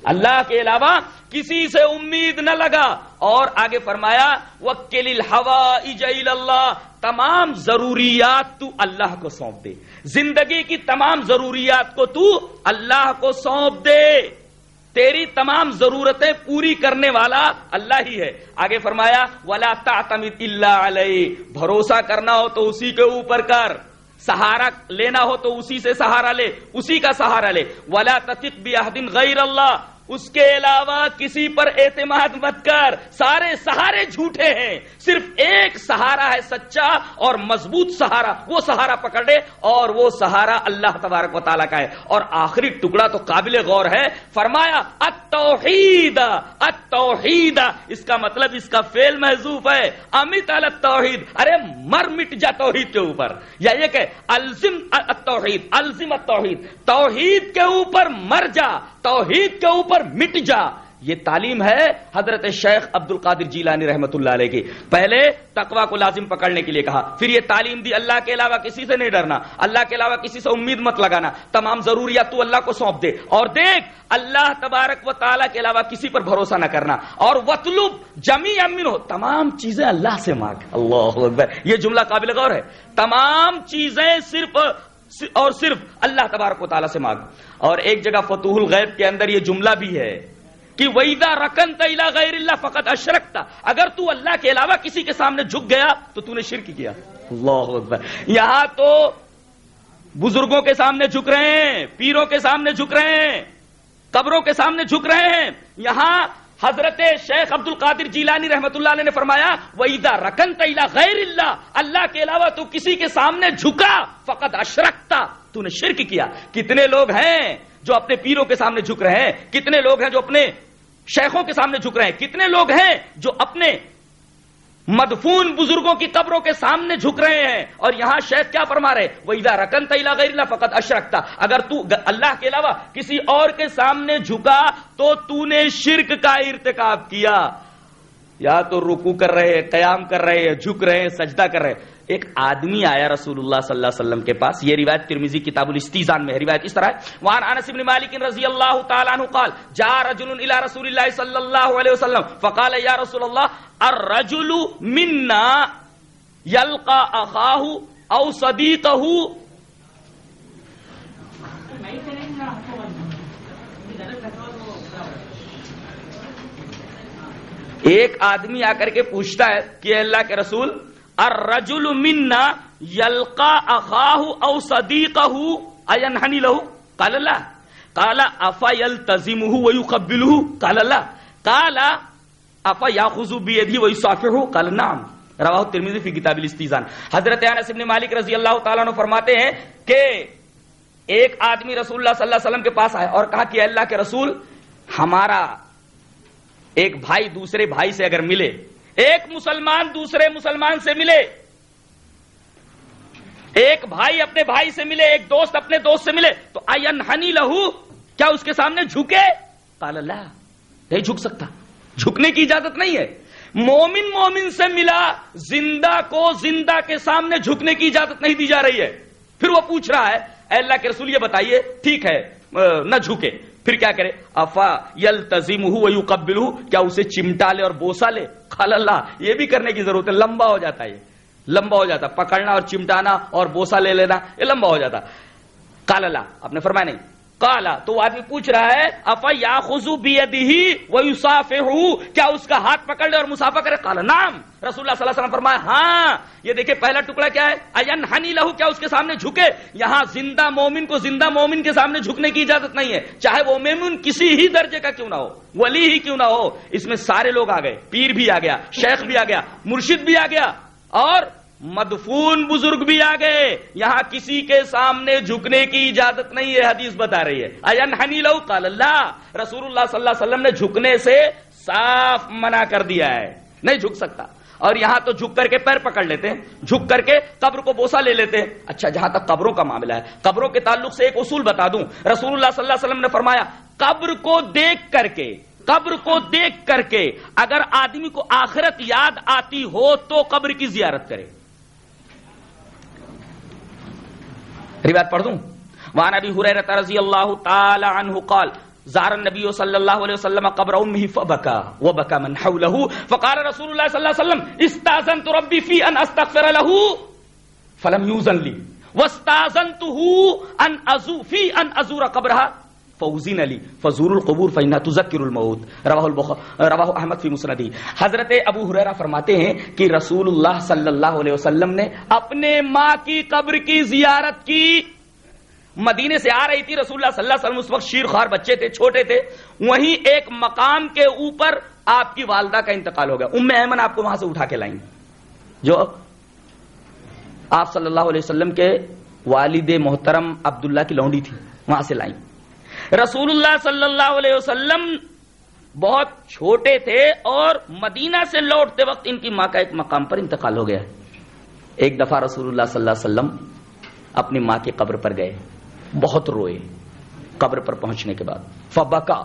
D: اللہ کے علاوہ کسی سے امید نہ لگا اور آگے فرمایا وکیل اجل اللہ تمام ضروریات تو اللہ کو سونپ دے۔ زندگی کی تمام ضروریات کو تو اللہ کو سونپ دے۔ تیری تمام ضرورتیں پوری کرنے والا اللہ ہی ہے۔ آگے فرمایا، ولا تعتمد اللہ علیہ بھروسہ کرنا ہو تو اسی کے اوپر کر۔ سہارا لینا ہو تو اسی سے سہارا لے، اسی کا سہارا لے۔ ولا تفق بھی غیر اللہ اس کے علاوہ کسی پر اعتماد مت کر، سارے سہارے جھوٹے ہیں۔ صرف ایک سہارا ہے سچا اور مضبوط سہارا، وہ سہارا پکڑے اور وہ سہارا اللہ تبارک و تعالیٰ کا ہے۔ اور آخری ٹکڑا تو قابل غور ہے۔ فرمایا اتوحید اتوحید اس کا مطلب اس کا فیل محضوف ہے۔ امت التوحید۔ ارے، مر مٹ جا توحید کے اوپر۔ یا یہ کہ، الزم التوحید الزم التوحید۔ توحید کے اوپر مر جا۔ توحید کے اوپر پر مٹ جا۔ یہ تعلیم ہے حضرت شیخ عبد القادر جیلانی رحمت اللہ علیہ کی۔ پہلے تقوا کو لازم پکڑنے کے لیے کہا، پھر یہ تعلیم دی اللہ کے علاوہ کسی سے نہیں ڈرنا، اللہ کے علاوہ کسی سے امید مت لگانا۔ تمام ضروریات تو اللہ کو سونپ دے۔ اور دیکھ، اللہ تبارک و تعالیٰ کے علاوہ کسی پر بھروسہ نہ کرنا۔ اور وطلب جمی امین ہو تمام چیزیں اللہ سے مانگ۔ اللہ اکبر۔ یہ جملہ قابل غور ہے۔ تمام چیزیں صرف اور صرف اللہ تبارک و تعالیٰ سے مانگ۔ اور ایک جگہ فتوح الغیب کے اندر یہ جملہ بھی ہے کہ ویدا رکن تلا غیر اللہ فقط اشرکتا اگر تو اللہ کے علاوہ کسی کے سامنے جھک گیا تو تو نے شرک کیا۔ اللہ اکبر۔ یہاں تو بزرگوں کے سامنے جھک رہے ہیں، پیروں کے سامنے جھک رہے ہیں، قبروں کے سامنے جھک رہے ہیں۔ یہاں حضرت شیخ عبد القادر جیلانی رحمت اللہ علیہ نے فرمایا ویدا رکن تلا غیر اللہ اللہ کے علاوہ تو کسی کے سامنے جھکا فقط اشرکتا تو نے شرک کیا۔ کتنے لوگ ہیں جو اپنے پیروں کے سامنے جھک رہے ہیں؟ کتنے لوگ ہیں جو اپنے شیخوں کے سامنے جھک رہے ہیں؟ کتنے لوگ ہیں جو اپنے مدفون بزرگوں کی قبروں کے سامنے جھک رہے ہیں۔ اور یہاں شیخ کیا فرما رہے وہ ادا رکن تیلا غیر فقط اشرکتا اگر تو اللہ کے علاوہ کسی اور کے سامنے جھکا تو تو نے شرک کا ارتکاب کیا۔ یا تو رکو کر رہے قیام کر رہے ہیں، جھک رہے ہیں، سجدہ کر رہے ایک آدمی آیا رسول اللہ صلی اللہ علیہ وسلم کے پاس، یہ روایت ترمیزی کتاب الاستیزان میں ہے، روایت اس طرح ہے۔ وان انس بن مالک رضی اللہ تعالی عنہ قال، جاء رجل الى رسول اللہ صلی اللہ علیہ وسلم فقال، یا رسول اللہ، الرجل منا يلقى اخاه او صديقه ایک آدمی آ کر کے پوچھتا ہے کہ اللہ کے رسول الرجل منا یلقا اخاہ او صدیقہ اینحنی لہو قال اللہ قال افا یلتزمہ ویقبلہ قال اللہ قال افا یاخذ بیدہ ویصافحہ قال نعم. رواہ ترمذی فی کتاب الاستیزان حضرت انس بن مالک رضی اللہ تعالیٰ عنہ فرماتے ہیں کہ ایک آدمی رسول اللہ صلی اللہ علیہ وسلم کے پاس آئے اور کہا کہ اللہ کے رسول ہمارا ایک بھائی دوسرے بھائی سے اگر ملے ایک مسلمان دوسرے مسلمان سے ملے۔ ایک بھائی اپنے بھائی سے ملے، ایک دوست اپنے دوست سے ملے۔ تو آئین ہنی لہو کیا اس کے سامنے جھکے؟ قال اللہ نہیں جھک سکتا۔ جھکنے کی اجازت نہیں ہے۔ مومن مومن سے ملا، زندہ کو زندہ کے سامنے جھکنے کی اجازت نہیں دی جا رہی ہے۔ پھر وہ پوچھ رہا ہے، اے اللہ کے رسول یہ بتائیے، ٹھیک ہے نہ جھکے۔ پھر کیا کرے؟ افا یل تزیم ہوں قبل کیا اسے چمٹا لے اور بوسا لے؟ خال اللہ، یہ بھی کرنے کی ضرورت ہے، لمبا ہو جاتا ہے یہ۔ لمبا ہو جاتا پکڑنا اور چمٹانا اور بوسا لے لینا، یہ لمبا ہو جاتا۔ کال اللہ، آپ نے فرمایا نہیں کالا تو وہ آدمی پوچھ رہا ہے، افا یا خزو بی وہ کیا اس کا ہاتھ پکڑ لے اور مسافہ کرے؟ کالا نام رسول اللہ صلی اللہ علیہ وسلم فرمایا ہاں یہ دیکھیں، پہلا ٹکڑا کیا ہے؟ این ہنی لہو، کیا اس کے سامنے جھکے؟ یہاں زندہ مومن کو زندہ مومن کے سامنے جھکنے کی اجازت نہیں ہے۔ چاہے وہ مومن کسی ہی درجے کا کیوں نہ ہو، ولی ہی کیوں نہ ہو، اس میں سارے لوگ آ گئے، پیر بھی آ گیا، شیخ بھی آ گیا، مرشد بھی آ گیا، اور مدفون بزرگ بھی آ گئے یہاں کسی کے سامنے جھکنے کی اجازت نہیں ہے، حدیث بتا رہی ہے۔ این ہنی لو، قال اللہ، رسول اللہ صلی اللہ علیہ وسلم نے جھکنے سے صاف منع کر دیا ہے۔ نہیں جھک سکتا۔ اور یہاں تو جھک کر کے پیر پکڑ لیتے ہیں۔ جھک کر کے قبر کو بوسا لے لیتے ہیں۔ اچھا جہاں تک قبروں کا معاملہ ہے، قبروں کے تعلق سے ایک اصول بتا دوں۔ رسول اللہ صلی اللہ علیہ وسلم نے فرمایا، قبر کو دیکھ کر کے، قبر کو دیکھ کر کے اگر آدمی کو آخرت یاد آتی ہو تو قبر کی زیارت کرے۔ روایت پڑھ دوں؟ وان ابي هريره رضی اللہ تعالی عنہ قال، زار النبي صلى الله عليه وسلم قبر امه فبكى وبكى من حوله فقال رسول الله صلى الله عليه وسلم، استاذنت ربي في ان استغفر له فلم يوزن لي واستاذنته ان ازو في ان ازور قبرها فوزین علی فضور القبور فینا تذکر الموت. رواہ رواہ احمد فی مسندی حضرت ابو حریرہ فرماتے ہیں کہ رسول اللہ صلی اللہ علیہ وسلم نے اپنے ماں کی قبر کی زیارت کی۔ مدینے سے آ رہی تھی رسول اللہ صلی اللہ علیہ وسلم، اس وقت شیر خوار بچے تھے، چھوٹے تھے۔ وہیں ایک مقام کے اوپر آپ کی والدہ کا انتقال ہو گیا۔ ام ایمن، آپ کو وہاں سے اٹھا کے لائیں۔ جو آپ صلی اللہ علیہ وسلم کے والد محترم عبداللہ کی لونڈی تھی، وہاں سے لائیں۔ رسول اللہ صلی اللہ علیہ وسلم بہت چھوٹے تھے اور مدینہ سے لوٹتے وقت ان کی ماں کا ایک مقام پر انتقال ہو گیا۔ ایک دفعہ رسول اللہ صلی اللہ علیہ وسلم اپنی ماں کی قبر پر گئے، بہت روئے قبر پر پہنچنے کے بعد۔ فبکا،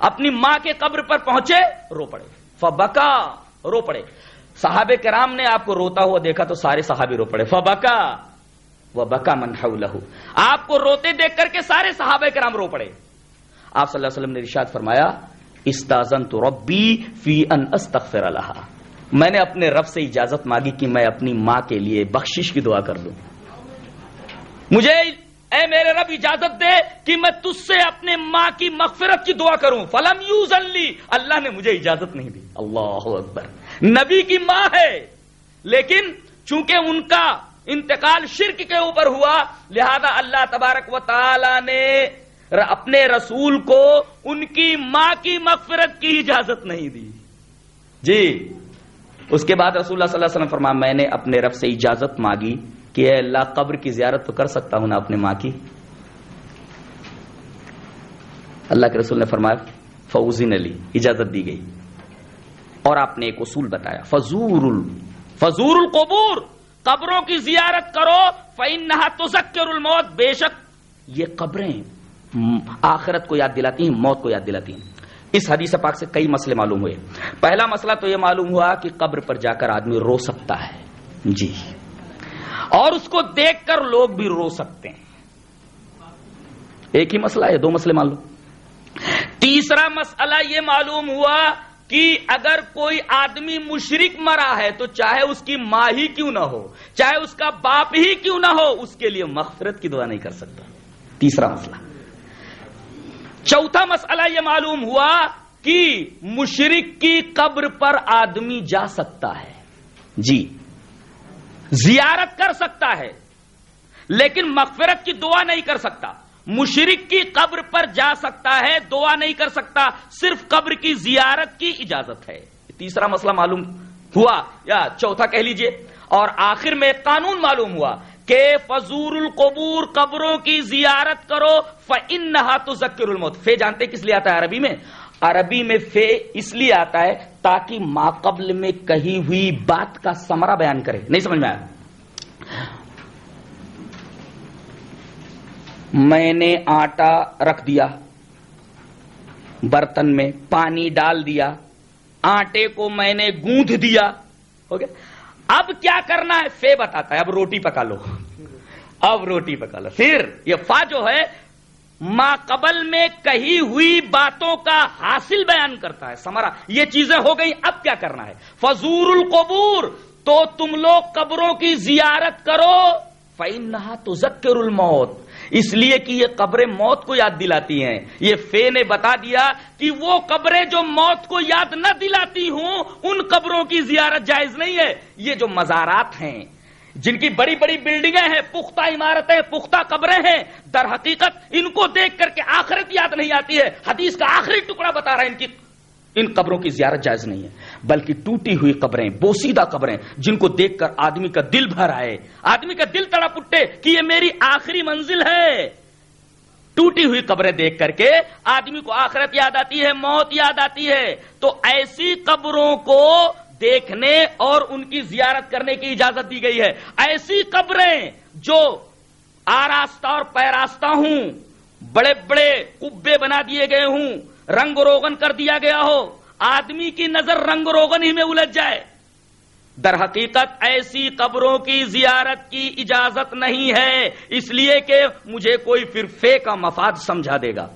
D: اپنی ماں کے قبر پر پہنچے، رو پڑے۔ فبکا، رو پڑے۔ صحابہ کرام نے آپ کو روتا ہوا دیکھا تو سارے صحابی رو پڑے۔ فبکا وہ بکا من لہو آپ کو روتے دیکھ کر کے سارے صحابہ کرام رو پڑے۔ آپ صلی اللہ علیہ وسلم نے رشاد فرمایا استازن تو ربی فی ان استغفر لها میں نے اپنے رب سے اجازت مانگی کہ میں اپنی ماں کے لیے بخشش کی دعا کر دوں۔ مجھے اے میرے رب اجازت دے کہ میں تجھ سے اپنے ماں کی مغفرت کی دعا کروں۔ فلم یوز اللہ نے مجھے اجازت نہیں دی۔ اللہ اکبر۔ نبی کی ماں ہے، لیکن چونکہ ان کا انتقال شرک کے اوپر ہوا، لہذا اللہ تبارک و تعالی نے اپنے رسول کو ان کی ماں کی مغفرت کی اجازت نہیں دی۔ جی اس کے بعد رسول اللہ صلی اللہ علیہ وسلم فرما، میں نے اپنے رب سے اجازت مانگی کہ اے اللہ، قبر کی زیارت تو کر سکتا ہوں نا اپنے ماں کی۔ اللہ کے رسول نے فرمایا فوزین علی، اجازت دی گئی۔ اور آپ نے ایک اصول بتایا فضور فضور القبور قبروں کی زیارت کرو فین نہ تو الموت۔ بے شک یہ قبریں آخرت کو یاد دلاتی ہیں، موت کو یاد دلاتی ہیں۔ اس حدیث پاک سے کئی مسئلے معلوم ہوئے۔ پہلا مسئلہ تو یہ معلوم ہوا کہ قبر پر جا کر آدمی رو سکتا ہے۔ جی۔ اور اس کو دیکھ کر لوگ بھی رو سکتے ہیں۔ ایک ہی مسئلہ ہے، دو مسئلے معلوم۔ تیسرا مسئلہ یہ معلوم ہوا کہ اگر کوئی آدمی مشرق مرا ہے تو چاہے اس کی ماں ہی کیوں نہ ہو، چاہے اس کا باپ ہی کیوں نہ ہو، اس کے لیے مغفرت کی دعا نہیں کر سکتا۔ تیسرا مسئلہ۔ چوتھا مسئلہ یہ معلوم ہوا کہ مشرق کی قبر پر آدمی جا سکتا ہے۔ جی زیارت کر سکتا ہے، لیکن مغفرت کی دعا نہیں کر سکتا۔ مشرق کی قبر پر جا سکتا ہے، دعا نہیں کر سکتا، صرف قبر کی زیارت کی اجازت ہے۔ تیسرا مسئلہ معلوم ہوا، یا چوتھا کہہ لیجیے۔ اور آخر میں قانون معلوم ہوا کہ فضور القبور قبروں کی زیارت کرو فن نہا تو ذکر الموت۔ فے جانتے کس لیے آتا ہے عربی میں؟ عربی میں فے اس لیے آتا ہے تاکہ ما قبل میں کہی ہوئی بات کا سمرا بیان کرے۔ نہیں سمجھ میں آیا؟ میں نے آٹا رکھ دیا۔ برتن میں پانی ڈال دیا۔ آٹے کو میں نے گوندھ دیا۔ ہو گیا؟ اب کیا کرنا ہے؟ فے بتاتا ہے۔ اب روٹی پکا لو۔ اب روٹی پکا لو۔ پھر یہ فا جو ہے، ما قبل میں کہی ہوئی باتوں کا حاصل بیان کرتا ہے۔ سمرا، یہ چیزیں ہو گئی اب کیا کرنا ہے؟ فضور القبور، تو تم لوگ قبروں کی زیارت کرو۔ فائن نہا تو ذکر الموت۔ اس لیے کہ یہ قبریں موت کو یاد دلاتی ہیں۔ یہ فے نے بتا دیا کہ وہ قبریں جو موت کو یاد نہ دلاتی ہوں، ان قبروں کی زیارت جائز نہیں ہے۔ یہ جو مزارات ہیں، جن کی بڑی بڑی بلڈنگیں ہیں، پختہ عمارتیں، پختہ قبریں ہیں، در حقیقت ان کو دیکھ کر کے آخرت یاد نہیں آتی ہے۔ حدیث کا آخری ٹکڑا بتا رہا ہے ان کی ان قبروں کی زیارت جائز نہیں ہے، بلکہ ٹوٹی ہوئی قبریں، بوسیدہ قبریں، جن کو دیکھ کر آدمی کا دل بھر آئے۔ آدمی کا دل تڑا پٹے کہ یہ میری آخری منزل ہے۔ ٹوٹی ہوئی قبریں دیکھ کر کے آدمی کو آخرت یاد آتی ہے، موت یاد آتی ہے۔ تو ایسی قبروں کو دیکھنے اور ان کی زیارت کرنے کی اجازت دی گئی ہے۔ ایسی قبریں جو آراستہ اور پیراستہ ہوں، بڑے بڑے کبے بنا دیے گئے ہوں رنگ روغن کر دیا گیا ہو، آدمی کی نظر رنگ روغن ہی میں الجھ جائے۔ در حقیقت ایسی قبروں کی زیارت کی اجازت نہیں ہے، اس لیے کہ مجھے کوئی پھر فے کا مفاد سمجھا دے گا۔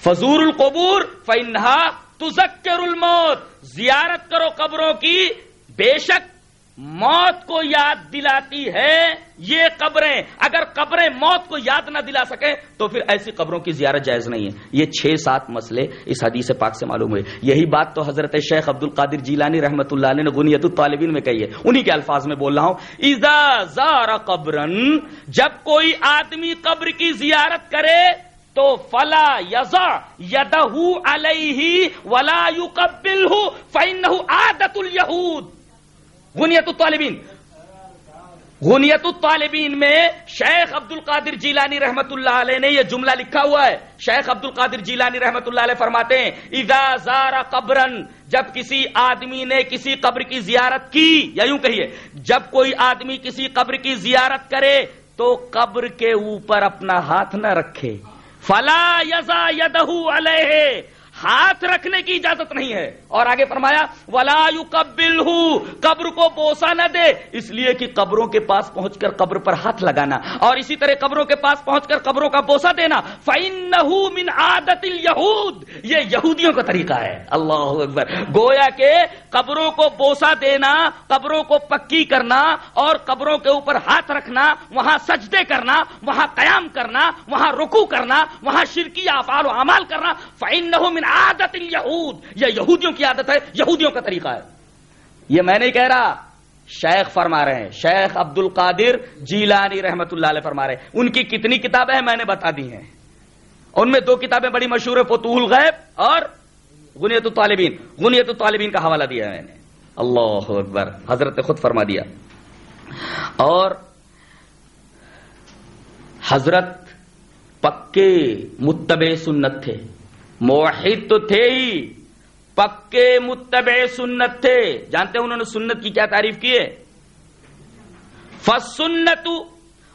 D: فضور القبور فنہا تزکر الموت۔ زیارت کرو قبروں کی، بے شک موت کو یاد دلاتی ہے یہ قبریں۔ اگر قبریں موت کو یاد نہ دلا سکیں تو پھر ایسی قبروں کی زیارت جائز نہیں ہے۔ یہ چھ سات مسئلے اس حدیث پاک سے معلوم ہوئے۔ یہی بات تو حضرت شیخ عبد القادر جیلانی رحمت اللہ علیہ نے غنیت الطالبین میں کہی ہے۔ انہی کے الفاظ میں بول رہا ہوں۔ ایزا زار قبرن، جب کوئی آدمی قبر کی زیارت کرے تو فلا یزا یدہ علیہ ولا یقبلہ فإنہ عادت الیہود۔ غنیت الطالبین۔ غنیت الطالبین میں شیخ عبد القادر جیلانی رحمت اللہ علیہ نے یہ جملہ لکھا ہوا ہے۔ شیخ عبد القادر جیلانی رحمت اللہ علیہ فرماتے ہیں، اذا زار قبرن جب کسی آدمی نے کسی قبر کی زیارت کی، یا یوں کہیے، جب کوئی آدمی کسی قبر کی زیارت کرے تو قبر کے اوپر اپنا ہاتھ نہ رکھے۔ فلا یزا یدہ علیہ ہاتھ رکھنے کی اجازت نہیں ہے۔ اور آگے فرمایا، ولا قبل قبر کو بوسا نہ دے۔ اس لیے کہ قبروں کے پاس پہنچ کر قبر پر ہاتھ لگانا۔ اور اسی طرح قبروں کے پاس پہنچ کر قبروں کا بوسا دینا۔ فائن من عادت الہود یہ یہودیوں کا طریقہ ہے۔ اللہ اکبر۔ گویا کے قبروں کو بوسا دینا، قبروں کو پکی کرنا، اور قبروں کے اوپر ہاتھ رکھنا، وہاں سجدے کرنا، وہاں قیام کرنا، وہاں رکو کرنا، وہاں شرکی افعال و اعمال کرنا۔ فَإِنَّهُ من عادت الیہود یہ یہودیوں کی عادت ہے، یہودیوں کا طریقہ ہے۔ یہ میں نہیں کہہ رہا، شیخ فرما رہے ہیں۔ شیخ عبد القادر جیلانی رحمت اللہ علیہ فرما رہے ہیں۔ ان کی کتنی کتابیں ہیں؟ میں نے بتا دی ہیں۔ ان میں دو کتابیں بڑی مشہور ہیں فتوح الغیب اور غنیت الطالبین۔ غنیت الطالبین کا حوالہ دیا ہے میں نے۔ اللہ اکبر، حضرت خود فرما دیا۔ اور حضرت پکے متبع سنت تھے۔ موحد تو تھے۔ ہی پکے متبع سنت تھے۔ جانتے ہیں انہوں نے سنت کی کیا تعریف کی ہے؟ فسنت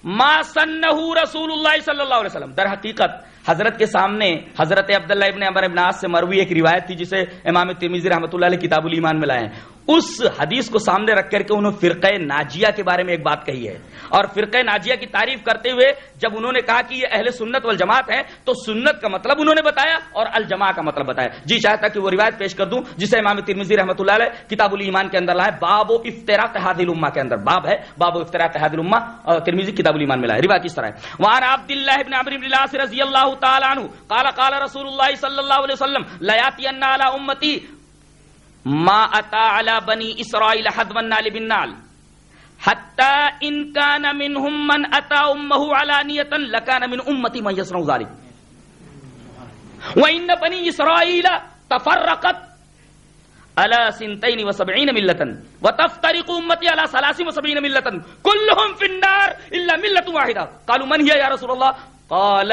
D: ما سنہ رسول اللہ صلی اللہ علیہ وسلم۔ در حقیقت، حضرت کے سامنے حضرت عبداللہ ابن عمر ابن عاص سے مروی ایک روایت تھی جسے امام ترمیزی رحمۃ اللہ علیہ کتاب الایمان میں لائے ہیں۔ اس حدیث کو سامنے رکھ کر کے انہوں نے فرقہ ناجیہ کے بارے میں ایک بات کہی ہے۔ اور فرقہ ناجیہ کی تعریف کرتے ہوئے جب انہوں نے کہا کہ یہ اہل سنت والجماعت ہے تو سنت کا مطلب انہوں نے بتایا اور الجماع کا مطلب بتایا۔ جی چاہتا کہ وہ روایت پیش کر دوں، جسے امام ترمیزی رحمۃ اللہ علیہ کتاب الایمان کے اندر لائے باب و افطرا تحاد الما کے اندر۔ باب ہے، باب و افطرا تحاد الما ترمیزی کتاب الایمان میں لائے روایت اس طرح ہے۔ وہاں عبد اللہ ابن عمرو بن العاص رضی اللہ تعالی عنہ، قال قال رسول اللہ صلی اللہ علیہ وسلم لیاتی ان علی امتی ما اتا علی بنی اسرائیل حد والنال بالنال. حتی ان کان منهم من اتا امه علانیتا لکان من امتی من یسنو ذالک وان بنی اسرائیل تفرقت على سنتين وسبعين ملة، وتفترق أمتي على ثلاث وسبعين ملة. كلهم في النار إلا ملة واحدة. قالوا من هي يا رسول الله؟ قال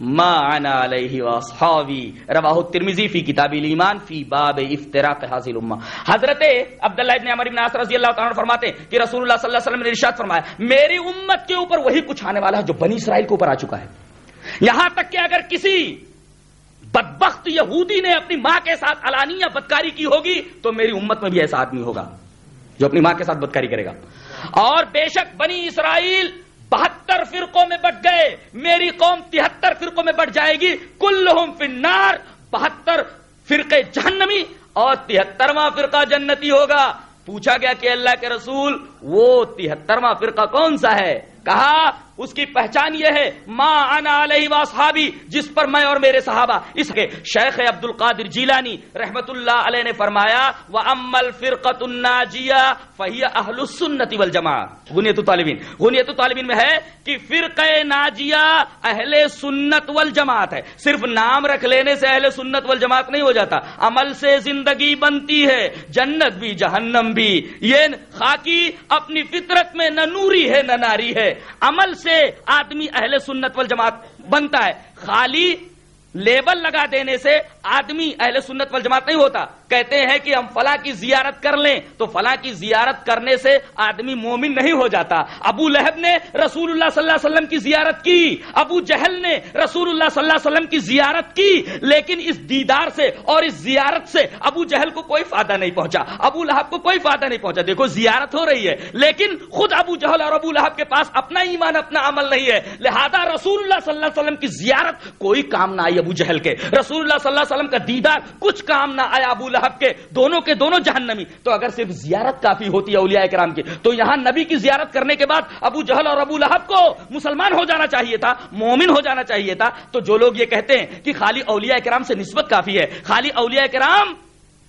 D: ما انا علیہ واصحابی رواہ الترمذی فی کتاب الایمان فی باب افتراق حاصل امہ حضرت عبداللہ ابن عمر بن عاص رضی اللہ تعالی عنہ فرماتے ہیں کہ رسول اللہ صلی اللہ علیہ وسلم نے ارشاد فرمایا، میری امت کے اوپر وہی کچھ آنے والا ہے جو بنی اسرائیل کے اوپر آ چکا ہے۔ یہاں تک کہ اگر کسی بدبخت یہودی نے اپنی ماں کے ساتھ علانیہ بدکاری کی ہوگی، تو میری امت میں بھی ایسا آدمی ہوگا جو اپنی ماں کے ساتھ بدکاری کرے گا۔ اور بے شک بنی اسرائیل بہتر فرقوں میں بٹ گئے، میری قوم تہتر فرقوں میں بٹ جائے گی کل فنار بہتر فرقے جہنمی اور تہترواں فرقہ جنتی ہوگا۔ پوچھا گیا کہ اللہ کے رسول، وہ تہترواں فرقہ کون سا ہے؟ کہا اس کی پہچان یہ ہے، ما انا علیہ واصحابی جس پر میں اور میرے صحابہ، اس کے شیخ عبد القادر جیلانی رحمت اللہ علیہ نے فرمایا وہ امل فرقت الناجیہ فہی اہل السنت والجماع غنیت طالبین غنیت طالبین میں ہے کہ فرقہ ناجیہ اہل سنت والجماعت ہے. صرف نام رکھ لینے سے اہل سنت والجماعت نہیں ہو جاتا. عمل سے زندگی بنتی ہے. جنت بھی، جہنم بھی. یہ خاکی اپنی فطرت میں نہ نوری ہے، نہ ناری ہے. عمل سے سے آدمی اہل سنت والجماعت بنتا ہے۔ خالی لیبل لگا دینے سے آدمی اہل سنت والجماعت نہیں ہوتا۔ کہتے ہیں کہ ہم فلاں کی زیارت کر لیں، تو فلاں کی زیارت کرنے سے آدمی مومن نہیں ہو جاتا۔ ابو لہب نے رسول اللہ صلی اللہ علیہ وسلم کی زیارت کی، ابو جہل نے رسول اللہ صلی اللہ علیہ وسلم کی زیارت کی، لیکن اس دیدار سے اور اس زیارت سے ابو جہل کو کوئی فائدہ نہیں پہنچا۔ ابو لہب کو کوئی فائدہ نہیں پہنچا۔ دیکھو، زیارت ہو رہی ہے، لیکن خود ابو جہل اور ابو لہب کے پاس اپنا ایمان، اپنا عمل نہیں ہے۔ لہذا رسول اللہ صلی اللہ علیہ وسلم کی زیارت کوئی کام نہ آئی ابو جہل کے۔ رسول اللہ صلی اللہ علیہ وسلم کا دیدار کچھ کام نہ آیا ابو لہب کے دونوں کے دونوں جہنمی۔ تو اگر صرف زیارت کافی ہوتی ہے اولیاء کرام کی، تو یہاں نبی کی زیارت کرنے کے بعد ابو جہل اور ابو لہب کو مسلمان ہو جانا چاہیے تھا، مومن ہو جانا چاہیے تھا۔ تو جو لوگ یہ کہتے ہیں کہ خالی اولیاء کرام سے نسبت کافی ہے، خالی اولیاء کرام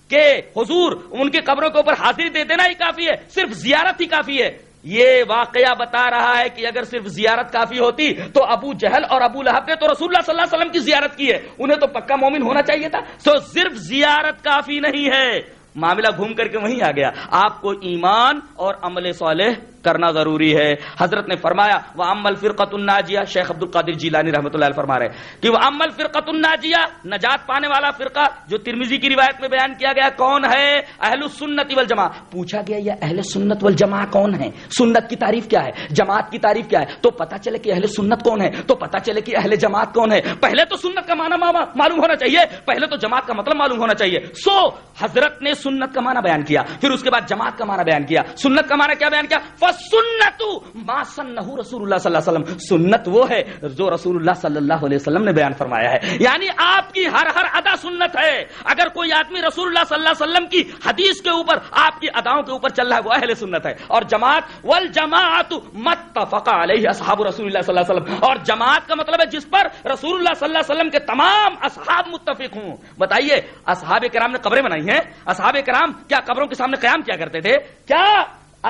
D: کہ حضور ان کی قبروں کے اوپر حاضری دے دینا ہی کافی ہے، صرف زیارت ہی کافی ہے۔ یہ واقعہ بتا رہا ہے کہ اگر صرف زیارت کافی ہوتی تو ابو جہل اور ابو لہب نے تو رسول اللہ صلی اللہ علیہ وسلم کی زیارت کی ہے۔ انہیں تو پکا مومن ہونا چاہیے تھا۔ تو صرف زیارت کافی نہیں ہے۔ معاملہ گھوم کر کے وہیں آ گیا۔ آپ کو ایمان اور عمل صالح کرنا ضروری ہے۔ حضرت نے فرمایا وہ امل فرقت الناجیہ شیخ عبد القادر جیلانی رحمۃ اللہ علیہ فرما رہے کہ وہ امل فرقت الناجیہ نجات پانے والا فرقہ جو ترمیزی کی روایت میں بیان کیا گیا کون ہے؟ اہل السنت والجماع پوچھا گیا یہ اہل سنت والجماع کون ہے سنت کی تعریف کیا ہے؟ جماعت کی تعریف کیا ہے؟ تو پتا چلے کہ اہل سنت کون ہے تو پتا چلے کہ اہل جماعت کون ہے پہلے تو سنت کا معنی معلوم ہونا چاہیے، پہلے تو جماعت کا مطلب معلوم ہونا چاہیے۔ سو حضرت نے سنت کا معنی بیان کیا، پھر اس کے بعد جماعت کا معنی بیان کیا۔ سنت کا معنی کیا بیان کیا؟ فسنت ما سنہ رسول اللہ صلی اللہ علیہ وسلم. سنت وہ ہے جو رسول اللہ صلی اللہ علیہ وسلم نے بیان فرمایا ہے. یعنی آپ کی ہر ہر ادا سنت ہے. اگر کوئی آدمی رسول اللہ صلی اللہ علیہ وسلم کی حدیث کے اوپر، آپ کی اداؤں کے اوپر چل رہا ہے، وہ اہل سنت ہے. اور جماعت، والجماعت متفق علیہ اصحاب رسول اللہ صلی اللہ علیہ وسلم. اور جماعت کا مطلب ہے جس پر رسول اللہ صلی اللہ علیہ وسلم کے تمام اصحاب متفق ہوں. بتائیے، اصحاب کرام نے قبریں بنائی ہیں؟ اصحاب کرام کیا قبروں کے سامنے قیام کیا کرتے تھے؟ کیا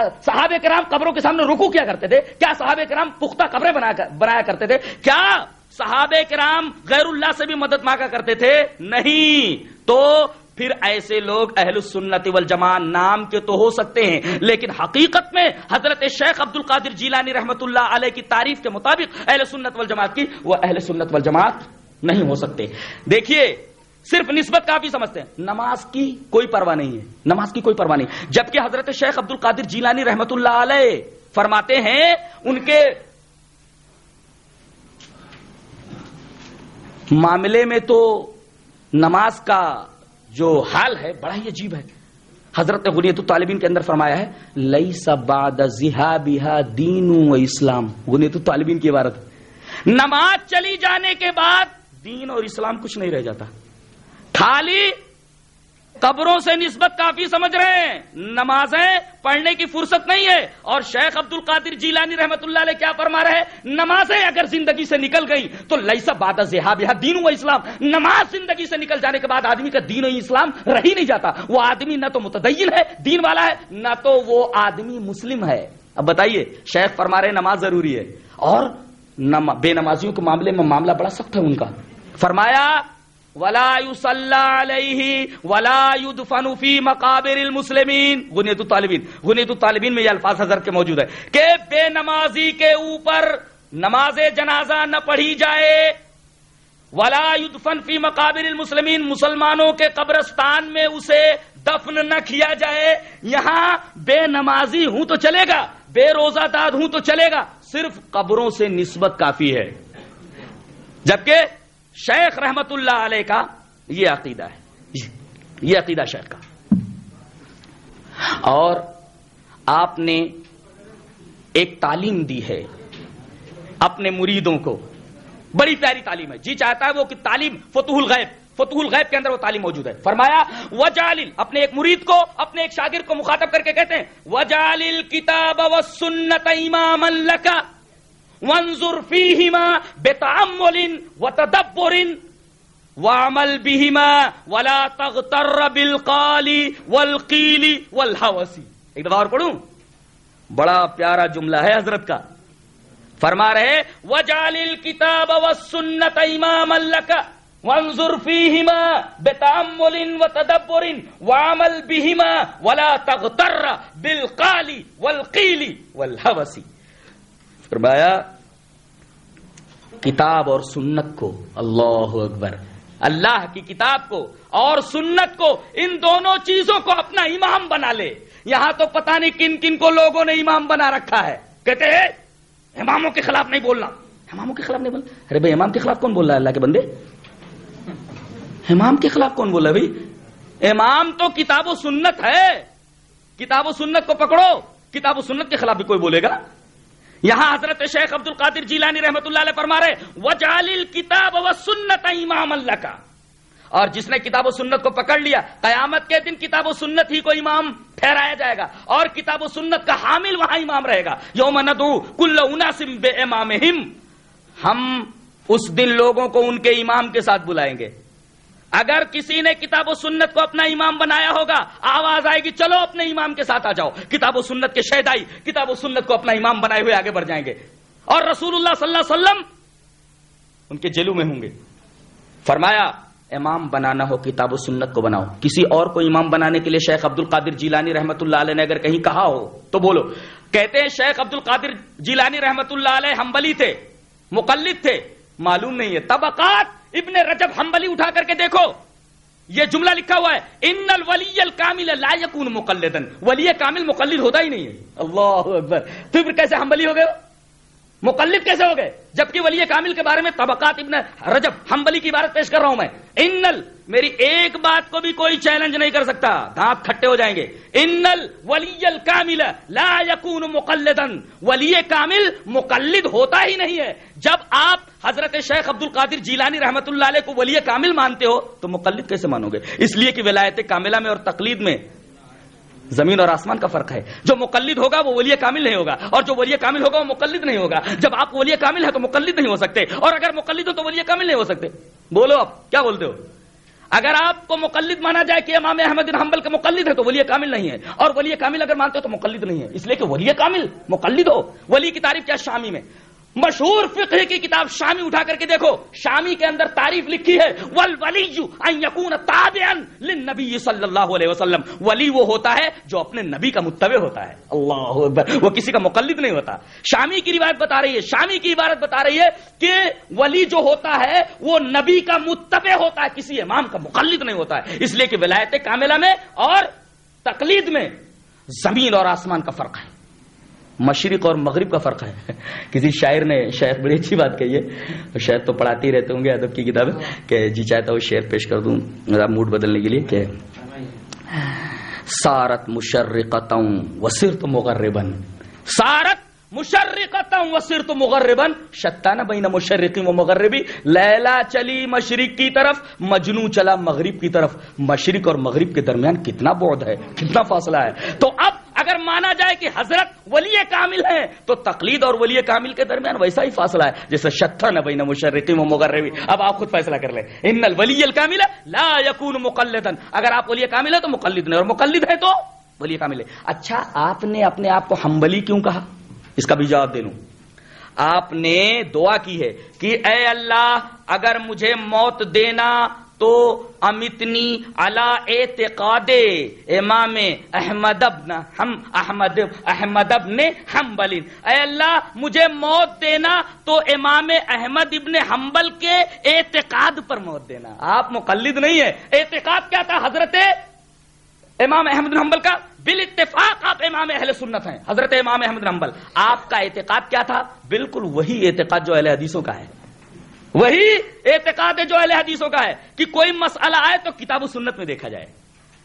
D: صحاب کرام قبروں کے سامنے رکو کیا کرتے تھے؟ کیا صحاب کرام پختہ قبریں بنایا کرتے تھے؟ کیا صحاب کرام غیر اللہ سے بھی مدد مانگا کرتے تھے؟ نہیں۔ تو پھر ایسے لوگ اہل السنت والجمان نام کے تو ہو سکتے ہیں، لیکن حقیقت میں حضرت شیخ عبد القادر جیلانی رحمت اللہ علیہ کی تعریف کے مطابق اہل سنت والجماعت کی وہ اہل سنت والجماعت نہیں ہو سکتے۔ دیکھیے صرف نسبت کافی سمجھتے ہیں۔ نماز کی کوئی پرواہ نہیں ہے۔ نماز کی کوئی پرواہ نہیں۔ جبکہ حضرت شیخ عبد القادر جیلانی رحمت اللہ علیہ فرماتے ہیں، ان کے معاملے میں تو نماز کا جو حال ہے، بڑا ہی عجیب ہے۔ حضرت غنیت الطالبین کے اندر فرمایا ہے لئی سباد دین و اسلام غنیت الطالبین کی عبارت۔ نماز چلی جانے کے بعد دین اور اسلام کچھ نہیں رہ جاتا۔ خالی قبروں سے نسبت کافی سمجھ رہے ہیں۔ نمازیں پڑھنے کی فرصت نہیں ہے۔ اور شیخ عبد القادر جیلانی رحمت اللہ علیہ کیا فرما رہے نمازیں اگر زندگی سے نکل گئی تو لئیسا باد دین و اسلام۔ نماز زندگی سے نکل جانے کے بعد آدمی کا دین و اسلام رہ ہی نہیں جاتا۔ وہ آدمی نہ تو متدین ہے، دین والا ہے، نہ تو وہ آدمی مسلم ہے۔ اب بتائیے، شیخ فرما رہے نماز ضروری ہے۔ اور بے نمازیوں کے معاملے میں معاملہ بڑا سخت ہے ان کا۔ فرمایا ولا يصلى عليه ولا يدفن في مقابر المسلمين. غنیت الطالبین. غنیت الطالبین میں یہ الفاظ حضرت کے موجود ہے کہ بے نمازی کے اوپر نماز جنازہ نہ پڑھی جائے. ولا يدفن في مقابر المسلمین. مسلمانوں کے قبرستان میں اسے دفن نہ کیا جائے. یہاں بے نمازی ہوں تو چلے گا، بے روزہ داد ہوں تو چلے گا. صرف قبروں سے نسبت کافی ہے. جبکہ شیخ رحمت اللہ علیہ کا یہ عقیدہ ہے۔ یہ عقیدہ شیخ کا۔ اور آپ نے ایک تعلیم دی ہے اپنے مریدوں کو۔ بڑی پیاری تعلیم ہے۔ جی چاہتا ہے وہ کہ تعلیم فتح الغیب فتح الغیب کے اندر وہ تعلیم موجود ہے۔ فرمایا وجال اپنے ایک مرید کو، اپنے ایک شاگرد کو مخاطب کر کے کہتے ہیں وجال کتاب و سنت امام کا وانظر فيهما بتأمل وتدبر وعمل بهما ولا تغتر بالقال والقيل والهوس. ایک دفعہ اور پڑھوں؟ بڑا پیارا جملہ ہے حضرت کا۔ فرما رہے، وجعل الكتاب والسنة اماما لك، وانظر فيهما بتأمل وتدبر وعمل بهما ولا تغتر بالقال والقيل والهوس. فرمایا، کتاب اور سنت کو، اللہ اکبر، اللہ کی کتاب کو اور سنت کو ان دونوں چیزوں کو اپنا امام بنا لے۔ یہاں تو پتہ نہیں کن کن کو لوگوں نے امام بنا رکھا ہے۔ کہتے ہیں، اماموں کے خلاف نہیں بولنا۔ اماموں کے خلاف نہیں بولنا۔ ارے بھائی، امام کے خلاف کون بول رہا ہے اللہ کے بندے؟ امام کے خلاف کون بول رہا ہے بھائی؟ امام تو کتاب و سنت ہے۔ کتاب و سنت کو پکڑو۔ کتاب و سنت کے خلاف بھی کوئی بولے گا۔ یہاں حضرت شیخ عبد القادر جیلانی رحمت اللہ علیہ فرما رہے وجال کتاب و سنت امام اللہ کا اور جس نے کتاب و سنت کو پکڑ لیا، قیامت کے دن کتاب و سنت ہی کو امام ٹھہرایا جائے گا، اور کتاب و سنت کا حامل وہاں امام رہے گا۔ یوم ندو کل اناسم بے امام ہم اس دن لوگوں کو ان کے امام کے ساتھ بلائیں گے۔ اگر کسی نے کتاب و سنت کو اپنا امام بنایا ہوگا، آواز آئے گی، چلو اپنے امام کے ساتھ آ جاؤ۔ کتاب و سنت کے شہدائی، کتاب و سنت کو اپنا امام بنائے ہوئے آگے بڑھ جائیں گے۔ اور رسول اللہ صلی اللہ علیہ وسلم ان کے جیلو میں ہوں گے۔ فرمایا، امام بنانا ہو، کتاب و سنت کو بناؤ۔ کسی اور کو امام بنانے کے لیے شیخ عبد القادر جیلانی رحمت اللہ علیہ نے اگر کہیں کہا ہو، تو بولو۔ کہتے ہیں، شیخ عبد القادر جیلانی رحمت اللہ علیہ ہمبلی تھے، مقلد تھے، معلوم نہیں ہے۔ طبقات ابن رجب ہمبلی اٹھا کر کے دیکھو۔ یہ جملہ لکھا ہوا ہے، ان الولی الکامل لا یکون مقلدن ولی کامل مقلد ہوتا ہی نہیں ہے۔ اللہ اکبر۔ تو پھر کیسے ہمبلی ہو گئے ہو؟ مقلد کیسے ہو گئے جبکہ ولی کامل کے بارے میں طبقات ابن رجب ہمبلی کی عبارت پیش کر رہا ہوں میں۔ انل، میری ایک بات کو بھی کوئی چیلنج نہیں کر سکتا۔ دانت کھٹے ہو جائیں گے۔ انل ولی الکامل لا یکون مقلدن ولی کامل مقلد ہوتا ہی نہیں ہے۔ جب آپ حضرت شیخ عبد القادر جیلانی رحمت اللہ علیہ کو ولی کامل مانتے ہو، تو مقلد کیسے مانو گے؟ اس لیے کہ ولایت کاملہ میں اور تقلید میں زمین اور آسمان کا فرق ہے۔ جو مقلد ہوگا وہ ولی کامل نہیں ہوگا، اور جو ولی کامل ہوگا وہ مقلد نہیں ہوگا۔ جب آپ ولی کامل ہے تو مقلد نہیں ہو سکتے، اور اگر مقلد ہو تو ولی کامل نہیں ہو سکتے۔ بولو آپ، کیا بولتے ہو؟ اگر آپ کو مقلد مانا جائے کہ امام احمد بن حنبل کے مقلد ہے تو ولی کامل نہیں ہے، اور ولی کامل اگر مانتے ہو تو مقلد نہیں ہے۔ اس لیے کہ ولی کامل، مقلد ہو۔ ولی کی تعریف کیا شامی میں۔ مشہور فقہ کی کتاب شامی اٹھا کر کے دیکھو۔ شامی کے اندر تعریف لکھی ہے والولی ان یکون صلی اللہ علیہ وسلم۔ ولی وہ ہوتا ہے جو اپنے نبی کا متبع ہوتا ہے۔ اللہ اکبر، وہ کسی کا مقلد نہیں ہوتا۔ شامی کی روایت بتا رہی ہے، شامی کی عبارت بتا رہی ہے کہ ولی جو ہوتا ہے، وہ نبی کا متبع ہوتا ہے، کسی امام کا مقلد نہیں ہوتا ہے۔ اس لیے کہ ولایت کاملہ میں اور تقلید میں زمین اور آسمان کا فرق ہے۔ مشرق اور مغرب کا فرق ہے۔ کسی شاعر نے شاید بڑی اچھی بات کہی ہے۔ شاید تو پڑھاتے ہی رہتے ہوں گے ادب کی کتاب۔ کہ جی چاہتا ہوں شعر پیش کر دوں میرا موڈ بدلنے کے لیے کہ سارت مشرقتوں وسرت مغربن سارت مشرقتم وسرت مغربن شتانہ بین مشرقی و مغربی۔ لیلا چلی مشرق کی طرف، مجنو چلا مغرب کی طرف۔ مشرق اور مغرب کے درمیان کتنا بعد ہے، کتنا فاصلہ ہے۔ تو اب اگر مانا جائے کہ حضرت ولی کامل ہے تو تقلید اور ولی کامل کے درمیان ویسا ہی فاصلہ ہے، جیسے شتانہ بین مشرقی و مغربی اب آپ خود فیصلہ کر لیں۔ ان الولی الکامل لا یکون مقلدن اگر آپ ولی کامل ہے تو مقلد نہیں، اور مقلد ہے تو ولی کامل ہے اچھا آپ نے اپنے آپ کو ہمبلی کیوں کہا؟ اس کا بھی جواب دے لوں آپ نے دعا کی ہے کہ اے اللہ، اگر مجھے موت دینا تو امتنی علا اعتقاد امام احمد ابن ہم احمد احمد ابن حنبل۔ اے اللہ، مجھے موت دینا تو امام احمد ابن حنبل کے اعتقاد پر موت دینا۔ آپ مقلد نہیں ہے اعتقاد کیا تھا حضرت امام احمد بن حنبل کا؟ بال اتفاق آپ امام اہل سنت ہیں۔ حضرت امام احمد بن حنبل، آپ کا اعتقاد کیا تھا؟ بالکل وہی اعتقاد جو اہل حدیثوں کا ہے۔ وہی اعتقاد ہے جو اہل حدیثوں کا ہے کہ کوئی مسئلہ آئے تو کتاب و سنت میں دیکھا جائے۔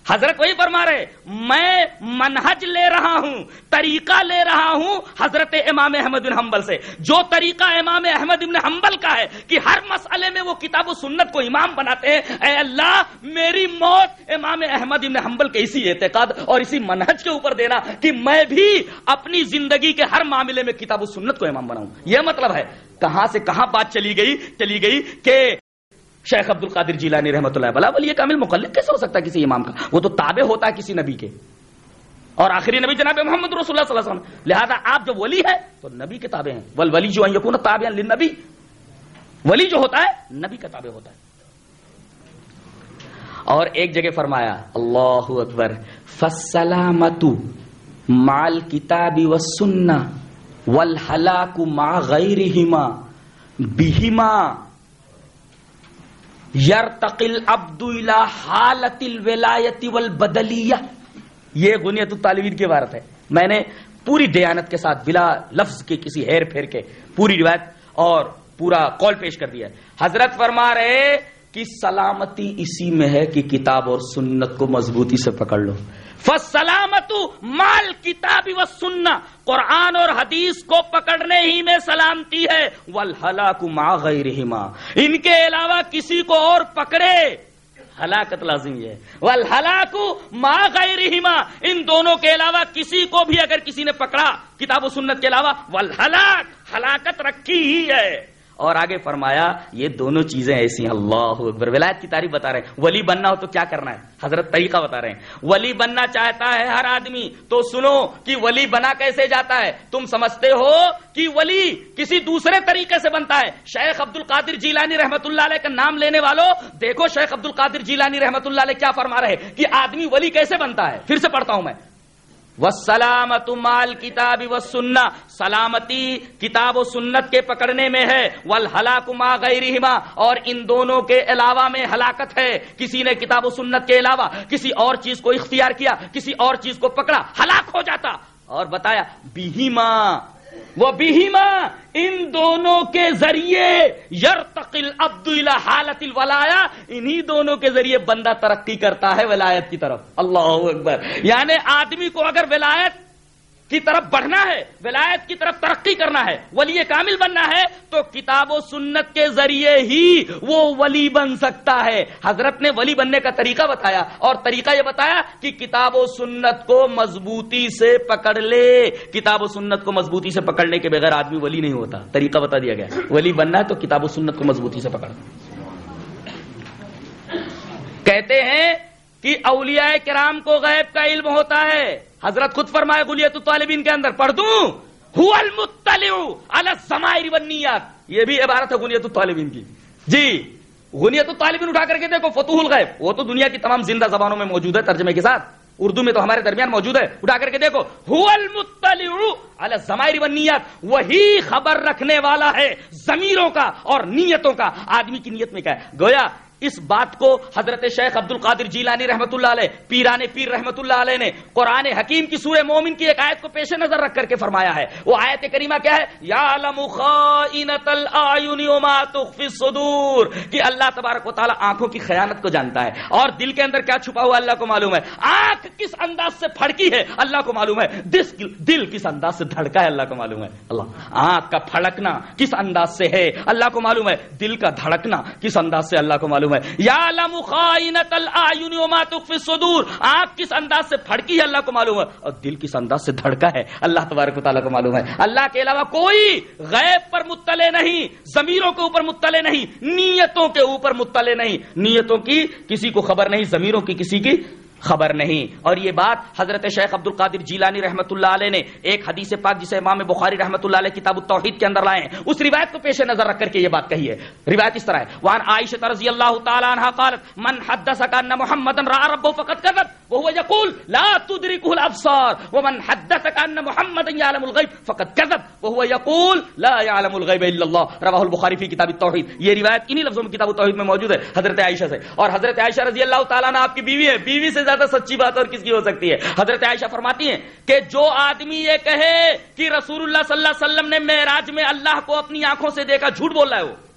D: حضرت وہی فرما رہے میں منہج لے رہا ہوں، طریقہ لے رہا ہوں حضرت امام احمد بن حنبل سے۔ جو طریقہ امام احمد بن حنبل کا ہے کہ ہر مسئلے میں وہ کتاب و سنت کو امام بناتے ہیں، اے اللہ، میری موت امام احمد بن حنبل کے اسی اعتقاد اور اسی منہج کے اوپر دینا کہ میں بھی اپنی زندگی کے ہر معاملے میں کتاب و سنت کو امام بناؤں۔ یہ مطلب ہے، کہاں سے کہاں بات چلی گئی چلی گئی کہ شیخ عبد القادر جیلانی رحمۃ اللہ بلا ولی کامل مقلد کیسے ہو سکتا ہے کسی امام کا؟ وہ تو تابع ہوتا ہے کسی نبی کے۔ اور آخری نبی جناب محمد رسول اللہ صلی اللہ علیہ وسلم۔ لہذا آپ جو ولی ہے، تو نبی کے تابع ہیں۔ ول ولی جو یقون تابع نبی ولی جو ہوتا ہے، نبی کا تابع ہوتا ہے۔ اور ایک جگہ فرمایا، اللہ اکبر فسلامت مال کتابی و سننا والہلاک مع غیرہما بہما یرتقل عبد حالت الولایت والبدلیہ. یہ غنیت الطالبین کی عبارت ہے. میں نے پوری دیانت کے ساتھ بلا لفظ کے کسی ہیر پھیر کے پوری روایت اور پورا قول پیش کر دیا حضرت فرما رہے کہ سلامتی اسی میں ہے کہ کتاب اور سنت کو مضبوطی سے پکڑ لو. فسلامت مال کتاب و سننا قرآن اور حدیث کو پکڑنے ہی میں سلامتی ہے۔ والہلاک ما غیرہما ان کے علاوہ کسی کو اور پکڑے۔ ہلاکت لازمی ہے۔ والہلاک ما غیرہما ان دونوں کے علاوہ کسی کو بھی اگر کسی نے پکڑا کتاب و سنت کے علاوہ والہلاک ہلاکت رکھی ہی ہے۔ اور آگے فرمایا، یہ دونوں چیزیں ایسی ہیں۔ اللہ اکبر۔ ولایت کی تعریف بتا رہے ہیں۔ ولی بننا ہو تو کیا کرنا ہے؟ حضرت طریقہ بتا رہے ہیں۔ ولی بننا چاہتا ہے ہر آدمی۔ تو سنو کہ ولی بنا کیسے جاتا ہے؟ تم سمجھتے ہو کہ ولی کسی دوسرے طریقے سے بنتا ہے۔ شیخ عبد القادر جیلانی رحمت اللہ علیہ کا نام لینے والوں دیکھو شیخ عبد القادر جیلانی رحمت اللہ علیہ کیا فرما رہے کہ آدمی ولی کیسے بنتا ہے؟ پھر سے پڑھتا ہوں میں۔ و سلامت مال کتاب و سننا سلامتی کتاب و سنت کے پکڑنے میں ہے ولاک ماں ما غیرہما اور ان دونوں کے علاوہ میں ہلاکت ہے۔ کسی نے کتاب و سنت کے علاوہ کسی اور چیز کو اختیار کیا، کسی اور چیز کو پکڑا، ہلاک ہو جاتا۔ اور بتایا بیہیما وہ بیہیما ان دونوں کے ذریعے یرتقل عبد اللہ حالت الولایا، انہی دونوں کے ذریعے بندہ ترقی کرتا ہے ولایت کی طرف۔ اللہ اکبر۔ یعنی آدمی کو اگر ولایت کی طرف بڑھنا ہے، ولایت کی طرف ترقی کرنا ہے، ولی کامل بننا ہے، تو کتاب و سنت کے ذریعے ہی وہ ولی بن سکتا ہے۔ حضرت نے ولی بننے کا طریقہ بتایا اور طریقہ یہ بتایا کہ کتاب و سنت کو مضبوطی سے پکڑ لے۔ کتاب و سنت کو مضبوطی سے پکڑنے کے بغیر آدمی ولی نہیں ہوتا۔ طریقہ بتا دیا گیا۔ ولی بننا ہے تو کتاب و سنت کو مضبوطی سے پکڑ۔ کہتے ہیں کہ اولیاء کرام کو غیب کا علم ہوتا ہے۔ حضرت خود فرمائے گلیت طالبین کے اندر پڑھ دوں۔ هو المطلع على الضمائر والنیات یہ بھی عبارت ہے گنیت الطالبین کی۔ جی غنیت الطالبین اٹھا کر کے دیکھو، فتوح الغیب۔ وہ تو دنیا کی تمام زندہ زبانوں میں موجود ہے، ترجمے کے ساتھ۔ اردو میں تو ہمارے درمیان موجود ہے۔ اٹھا کر کے دیکھو، هو المطلع على الضمائر والنیات وہی خبر رکھنے والا ہے ضمیروں کا اور نیتوں کا۔ آدمی کی نیت میں کیا ہے؟ گویا اس بات کو حضرت شیخ عبد القادر جیلانی رحمت اللہ علیہ، پیران پیر رحمت اللہ علیہ نے قرآن حکیم کی سورہ مومن کی ایک آیت کو پیش نظر رکھ کر کے فرمایا ہے۔ وہ آیت کریمہ کیا ہے؟ یا الصدور، کہ اللہ تبارک و تعالی آنکھوں کی خیانت کو جانتا ہے۔ اور دل کے اندر کیا چھپا ہوا اللہ کو معلوم ہے۔ آنکھ کس انداز سے پھڑکی ہے؟ اللہ کو معلوم ہے۔ دل کس انداز سے دھڑکا ہے؟ اللہ کو معلوم ہے۔ اللہ، آنکھ کا پھڑکنا کس انداز سے ہے؟ اللہ کو معلوم ہے۔ دل کا دھڑکنا کس انداز سے؟ اللہ کو معلوم ہے۔ یا خائنت الاعین وما تخفی الصدور. آنکھ کس انداز سے پھڑکی ہے اللہ کو معلوم ہے؟ اور دل کس انداز سے دھڑکا ہے؟ اللہ تبارک و تعالیٰ کو معلوم ہے۔ اللہ کے علاوہ کوئی غیب پر مطلع نہیں، ضمیروں کے اوپر مطلع نہیں، نیتوں کے اوپر مطلع نہیں۔ نیتوں کی کسی کو خبر نہیں، ضمیروں کی کسی کی خبر نہیں۔ اور یہ بات حضرت شیخ عبد القادر جیلانی رحمت اللہ علیہ نے ایک حدیث پاک جسے امام بخاری رحمت اللہ علیہ کتاب التوحید کے اندر لائے ہیں، اس روایت کو پیش نظر رکھ کر کے یہ بات کہی ہے۔ روایت اس طرح ہے۔ وان عائشہ رضی اللہ تعالی عنہ قالت، من حدثك ان محمدا راى ربه فقد كذب، وهو يقول، لا تدركه الابصار ومن حدثك ان محمدا يعلم الغيب فقد كذب، وهو يقول، لا يعلم الغيب الا الله. رواه البخاری فی کتاب التوحید۔ یہ روایت انہی لفظوں میں کتاب التوحید میں موجود ہے، حضرت عائشہ سے۔ اور حضرت عائشہ رضی اللہ تعالی عنہ، آپ کی بیوی ہے، بیوی سے زیادہ سچی بات اور کس کی ہو سکتی ہے؟ حضرت عائشہ فرماتی ہیں کہ جو آدمی یہ کہے کہ رسول اللہ صلی اللہ علیہ وسلم نے معراج میں اللہ کو اپنی آنکھوں سے دیکھا، جھوٹ بول رہا ہے وہ۔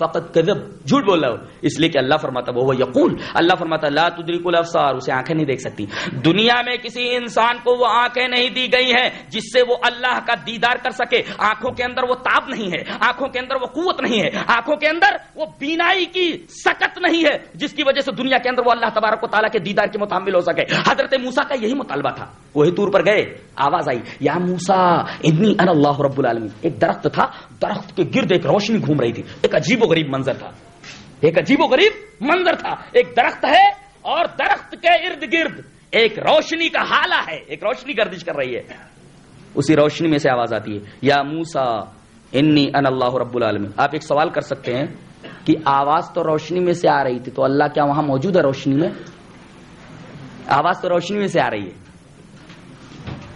D: فقط کذب، جھوٹ بول رہا ہو۔ اس لیے کہ اللہ فرماتا وہ یقول۔ اللہ فرماتا لا تدریک الافسار اسے آنکھیں نہیں دیکھ سکتی۔ دنیا میں کسی انسان کو وہ آنکھیں نہیں دی گئی ہیں جس سے وہ اللہ کا دیدار کر سکے۔ آنکھوں کے اندر وہ تاب نہیں ہے، آنکھوں کے اندر وہ قوت نہیں ہے۔ آنکھوں کے اندر وہ بینائی کی سکت نہیں ہے، جس کی وجہ سے دنیا کے اندر وہ اللہ تبارک و تعالیٰ کے دیدار کے متعمل ہو سکے۔ حضرت موسا کا یہی مطالبہ تھا۔ وہی طور پر گئے، آواز آئی، یا موسا انی ان اللہ رب العالمین۔ ایک درخت تھا، درخت کے گرد ایک روشنی گھوم رہی تھی، ایک عجیب و غریب منظر تھا۔ ایک عجیب و غریب منظر تھا۔ ایک درخت ہے اور درخت کے ارد گرد ایک روشنی کا حالہ ہے۔ ایک روشنی گردش کر رہی ہے۔ اسی روشنی میں سے آواز آتی ہے۔ یا موسا انی ان اللہ رب العالمین۔ آپ ایک سوال کر سکتے ہیں کہ آواز تو روشنی میں سے آ رہی تھی تو اللہ کیا وہاں موجود ہے روشنی میں؟ آواز تو روشنی میں سے آ رہی ہے۔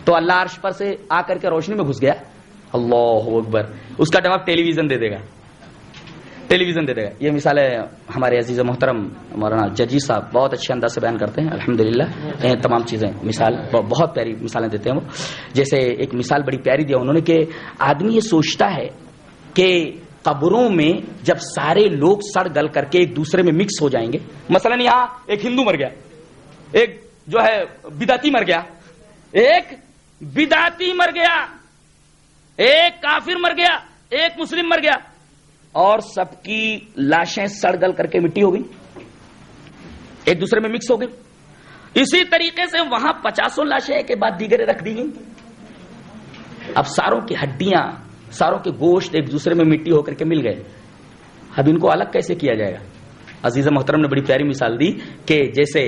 D: تو اللہ عرش پر سے آ کر کے روشنی میں گھس گیا۔ اللہ اکبر۔ اس کا جواب ٹیلی ویژن دے دے گا۔ ٹیلی ویژن دے دے گا۔ یہ مثال ہے ہمارے عزیز محترم مولانا ججی صاحب، بہت اچھے انداز سے بیان کرتے ہیں۔ الحمد للہ تمام چیزیں۔ مثال، بہت پیاری مثالیں دیتے ہیں وہ۔ جیسے ایک مثال بڑی پیاری دیا انہوں نے کہ آدمی یہ سوچتا ہے کہ قبروں میں جب سارے لوگ سڑ گل کر کے ایک دوسرے میں مکس ہو جائیں گے۔ مثلا یہاں ایک ہندو مر گیا، ایک جو ہے بداتی مر گیا، ایک بداتی مر گیا، ایک کافر مر گیا، ایک مسلم مر گیا۔ اور سب کی لاشیں سڑ گل کر کے مٹی ہو گئی۔ ایک دوسرے میں مکس ہو گئی۔ اسی طریقے سے وہاں پچاسوں لاشیں کے بعد دیگرے رکھ دی گئی اب ساروں کی ہڈیاں، ساروں کے گوشت ایک دوسرے میں مٹی ہو کر کے مل گئے۔ اب ان کو الگ کیسے کیا جائے گا؟ عزیز محترم نے بڑی پیاری مثال دی کہ جیسے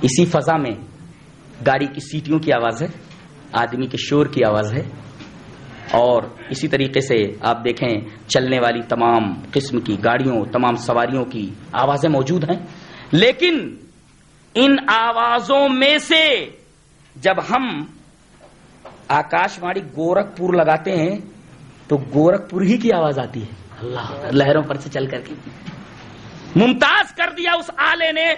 D: اسی فضا میں گاڑی کی سیٹیوں کی آواز ہے، آدمی کے شور کی آواز ہے۔ اور اسی طریقے سے آپ دیکھیں چلنے والی تمام قسم کی گاڑیوں، تمام سواریوں کی آوازیں موجود ہیں۔ لیکن ان آوازوں میں سے جب ہم آکاش وانی گورکھپور لگاتے ہیں، تو گورکھپور ہی کی آواز آتی ہے۔ اللہ، لہروں پر سے چل کر کے۔ ممتاز کر دیا اس آلے نے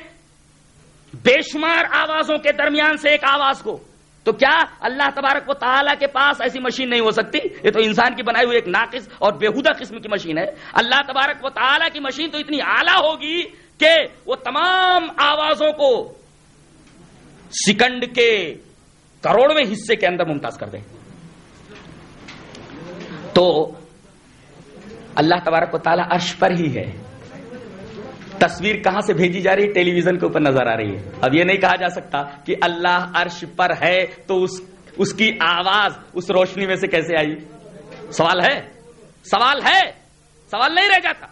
D: بے شمار آوازوں کے درمیان سے ایک آواز کو۔ تو کیا اللہ تبارک و تعالیٰ کے پاس ایسی مشین نہیں ہو سکتی؟ یہ تو انسان کی بنائی ہوئی ایک ناقص اور بےحدہ قسم کی مشین ہے۔ اللہ تبارک و تعالیٰ کی مشین تو اتنی اعلیٰ ہوگی کہ وہ تمام آوازوں کو سیکنڈ کے کروڑویں حصے کے اندر ممتاز کر دے۔ تو اللہ تبارک و تعالیٰ عرش پر ہی ہے۔ تصویر کہاں سے بھیجی جا رہی ہے؟ ٹیلی ویژن کے اوپر نظر آ رہی ہے۔ اب یہ نہیں کہا جا سکتا کہ اللہ عرش پر ہے تو اس اس کی آواز، اس روشنی میں سے کیسے آئی؟ سوال ہے؟ سوال ہے؟ سوال نہیں رہ جاتا۔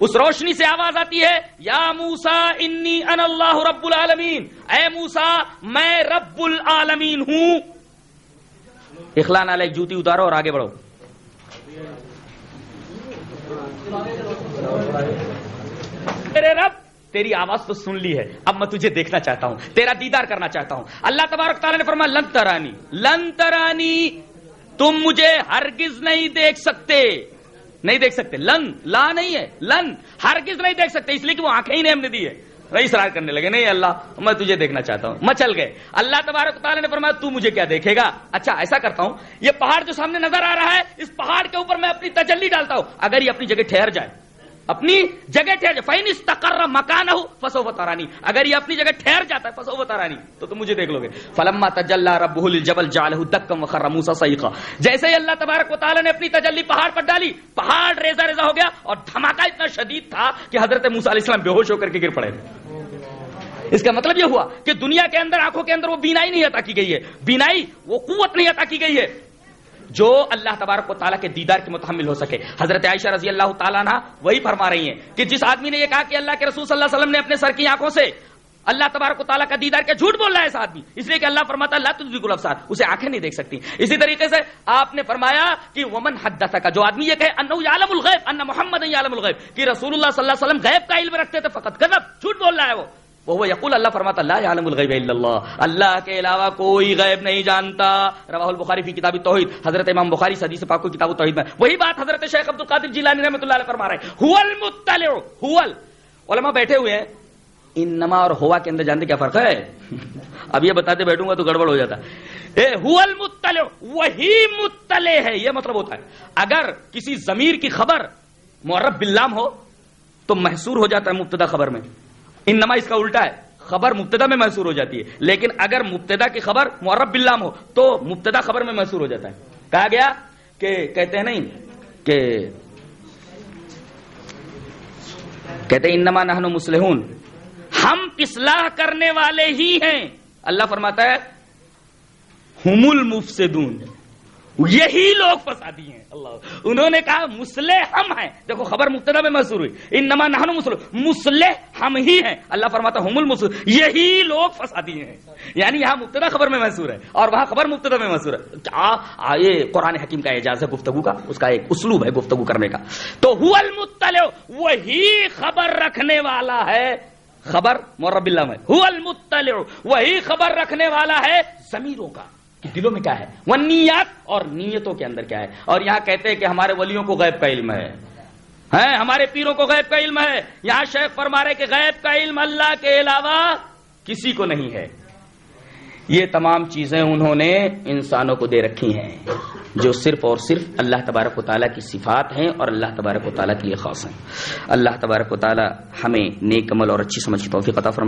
D: اس روشنی سے آواز آتی ہے، یا موسا انی ان اللہ رب العالمین۔ اے موسا میں رب العالمین ہوں۔ اخلان علیہ جوتی اتارو اور آگے بڑھو۔ میرے رب، تیری آواز تو سن لی ہے۔ اب میں تجھے دیکھنا چاہتا ہوں، تیرا دیدار کرنا چاہتا ہوں۔ اللہ تبارک تعالیٰ نے فرمایا، لن ترانی لن ترانی، تم مجھے ہرگز نہیں دیکھ سکتے۔ نہیں دیکھ سکتے، لن، لا نہیں ہے، لن، ہرگز نہیں دیکھ سکتے۔ اس لیے کہ وہ آنکھیں ہی نہیں ہم نے دی ہے وہی اسرار کرنے لگے، نہیں اللہ، میں تجھے دیکھنا چاہتا ہوں۔ میں چل گئے۔ اللہ تبارک تعالیٰ نے فرمایا، تو مجھے کیا دیکھے گا؟ اچھا ایسا کرتا ہوں، یہ پہاڑ جو سامنے نظر آ رہا ہے، اس پہاڑ کے اوپر میں اپنی تجلی ڈالتا ہوں۔ اگر یہ اپنی جگہ ٹھہر جائے اپنی جگہ ٹھہر جائے فائن استقر مکان ہو فسو بتارانی اگر یہ اپنی جگہ ٹھہر جاتا ہے فسو بتارانی تو تم مجھے دیکھ لو گے۔ فلما تجلا رب الجبل جالہ وخر جیسے ہی اللہ تبارک و تعالیٰ نے اپنی تجلی پہاڑ پر ڈالی، پہاڑ ریزا ریزا ہو گیا اور دھماکہ اتنا شدید تھا کہ حضرت موسا علیہ السلام بے ہوش ہو کر کے گر پڑے۔ اس کا مطلب یہ ہوا کہ دنیا کے اندر، آنکھوں کے اندر وہ بینائی نہیں عطا کی گئی ہے۔ بینائی، وہ قوت نہیں عطا کی گئی ہے۔ جو اللہ تبارک و تعالیٰ کے دیدار کے متحمل ہو سکے۔ حضرت عائشہ رضی اللہ تعالیٰ نا وہی فرما رہی ہیں کہ جس آدمی نے یہ کہا کہ اللہ کے رسول صلی اللہ علیہ وسلم نے اپنے سر کی آنکھوں سے اللہ تبارک و تعالیٰ کا دیدار کے جھوٹ بول رہا ہے اس آدمی۔ اس لیے کہ اللہ فرماتا اللہ تدریک الافسار اسے آنکھیں نہیں دیکھ سکتی۔ اسی طریقے سے آپ نے فرمایا کہ ومن حدث کا جو آدمی یہ کہے انه یعلم الغیب، ان محمد یعلم الغیب، کہ رسول اللہ صلی اللہ علیہ وسلم غیب کا علم رکھتے تھے فقط غضب جھوٹ بول رہا ہے وہ۔ وہ یقول اللہ فرماتا اللہ عالم الغیب الا اللہ اللہ کے علاوہ کوئی غیب نہیں جانتا۔ رواہ البخاری فی کتاب توحید حضرت امام بخاری حدیث پاک کو کتاب توحید میں۔ وہی بات حضرت شیخ عبد القادر جیلانی رحمۃ اللہ علیہ فرما رہے ہیں۔ هو المطلع، هو علماء بیٹھے ہوئے ہیں۔ انما اور ہوا کے اندر جانتے کیا فرق ہے؟ اب یہ بتاتے بیٹھوں گا تو گڑبڑ ہو جاتا۔ اے، هو المطلع، وہی مطلع ہے۔ یہ مطلب ہوتا ہے۔ اگر کسی ضمیر کی خبر معرب باللام ہو، تو محصور ہو جاتا ہے مبتدا خبر میں۔ انما اس کا الٹا ہے۔ خبر مبتدا میں محصور ہو جاتی ہے۔ لیکن اگر مبتدا کی خبر معرب باللام ہو، تو مبتدا خبر میں محصور ہو جاتا ہے۔ کہا گیا کہ کہتے ہیں نہیں، کہ کہتے ہیں انما نحن مسلحون ہم اصلاح کرنے والے ہی ہیں۔ اللہ فرماتا ہے، ہم المفسدون۔ یہی لوگ فسادی ہیں۔ اللہ۔ انہوں نے کہا مسلح ہم ہیں۔ دیکھو، خبر مبتدا میں محصور ہوئی۔ ان نما نہن مسلح ہم ہی ہیں۔ اللہ فرماتا ہم المسل یہی لوگ فسادی ہیں۔ یعنی یہاں مبتدا خبر میں محصور ہے اور وہاں خبر مبتدا میں محصور ہے۔ کیا؟ یہ قرآن حکیم کا اعجاز ہے گفتگو کا۔ اس کا ایک اسلوب ہے گفتگو کرنے کا۔ تو هو المطلع، وہی خبر رکھنے والا ہے۔ خبر، مورب اللہ میں۔ هو المطلع، وہی خبر رکھنے والا ہے ضمیروں کا۔ کہ دلوں میں کیا ہے؟ وہ نیت اور نیتوں کے اندر کیا ہے؟ اور یہاں کہتے ہیں کہ ہمارے ولیوں کو غیب کا علم ہے۔ ہیں، ہمارے پیروں کو غیب کا علم ہے۔ یہاں شیخ فرما رہے کہ غیب کا علم اللہ کے علاوہ کسی کو نہیں ہے۔ یہ تمام چیزیں انہوں نے انسانوں کو دے رکھی ہیں، جو صرف اور صرف اللہ تبارک و تعالیٰ کی صفات ہیں اور اللہ تبارک و تعالیٰ کے لیے خاص ہیں۔ اللہ تبارک و تعالیٰ ہمیں نیک عمل اور اچھی سمجھ کی توفیق عطا فرمائے۔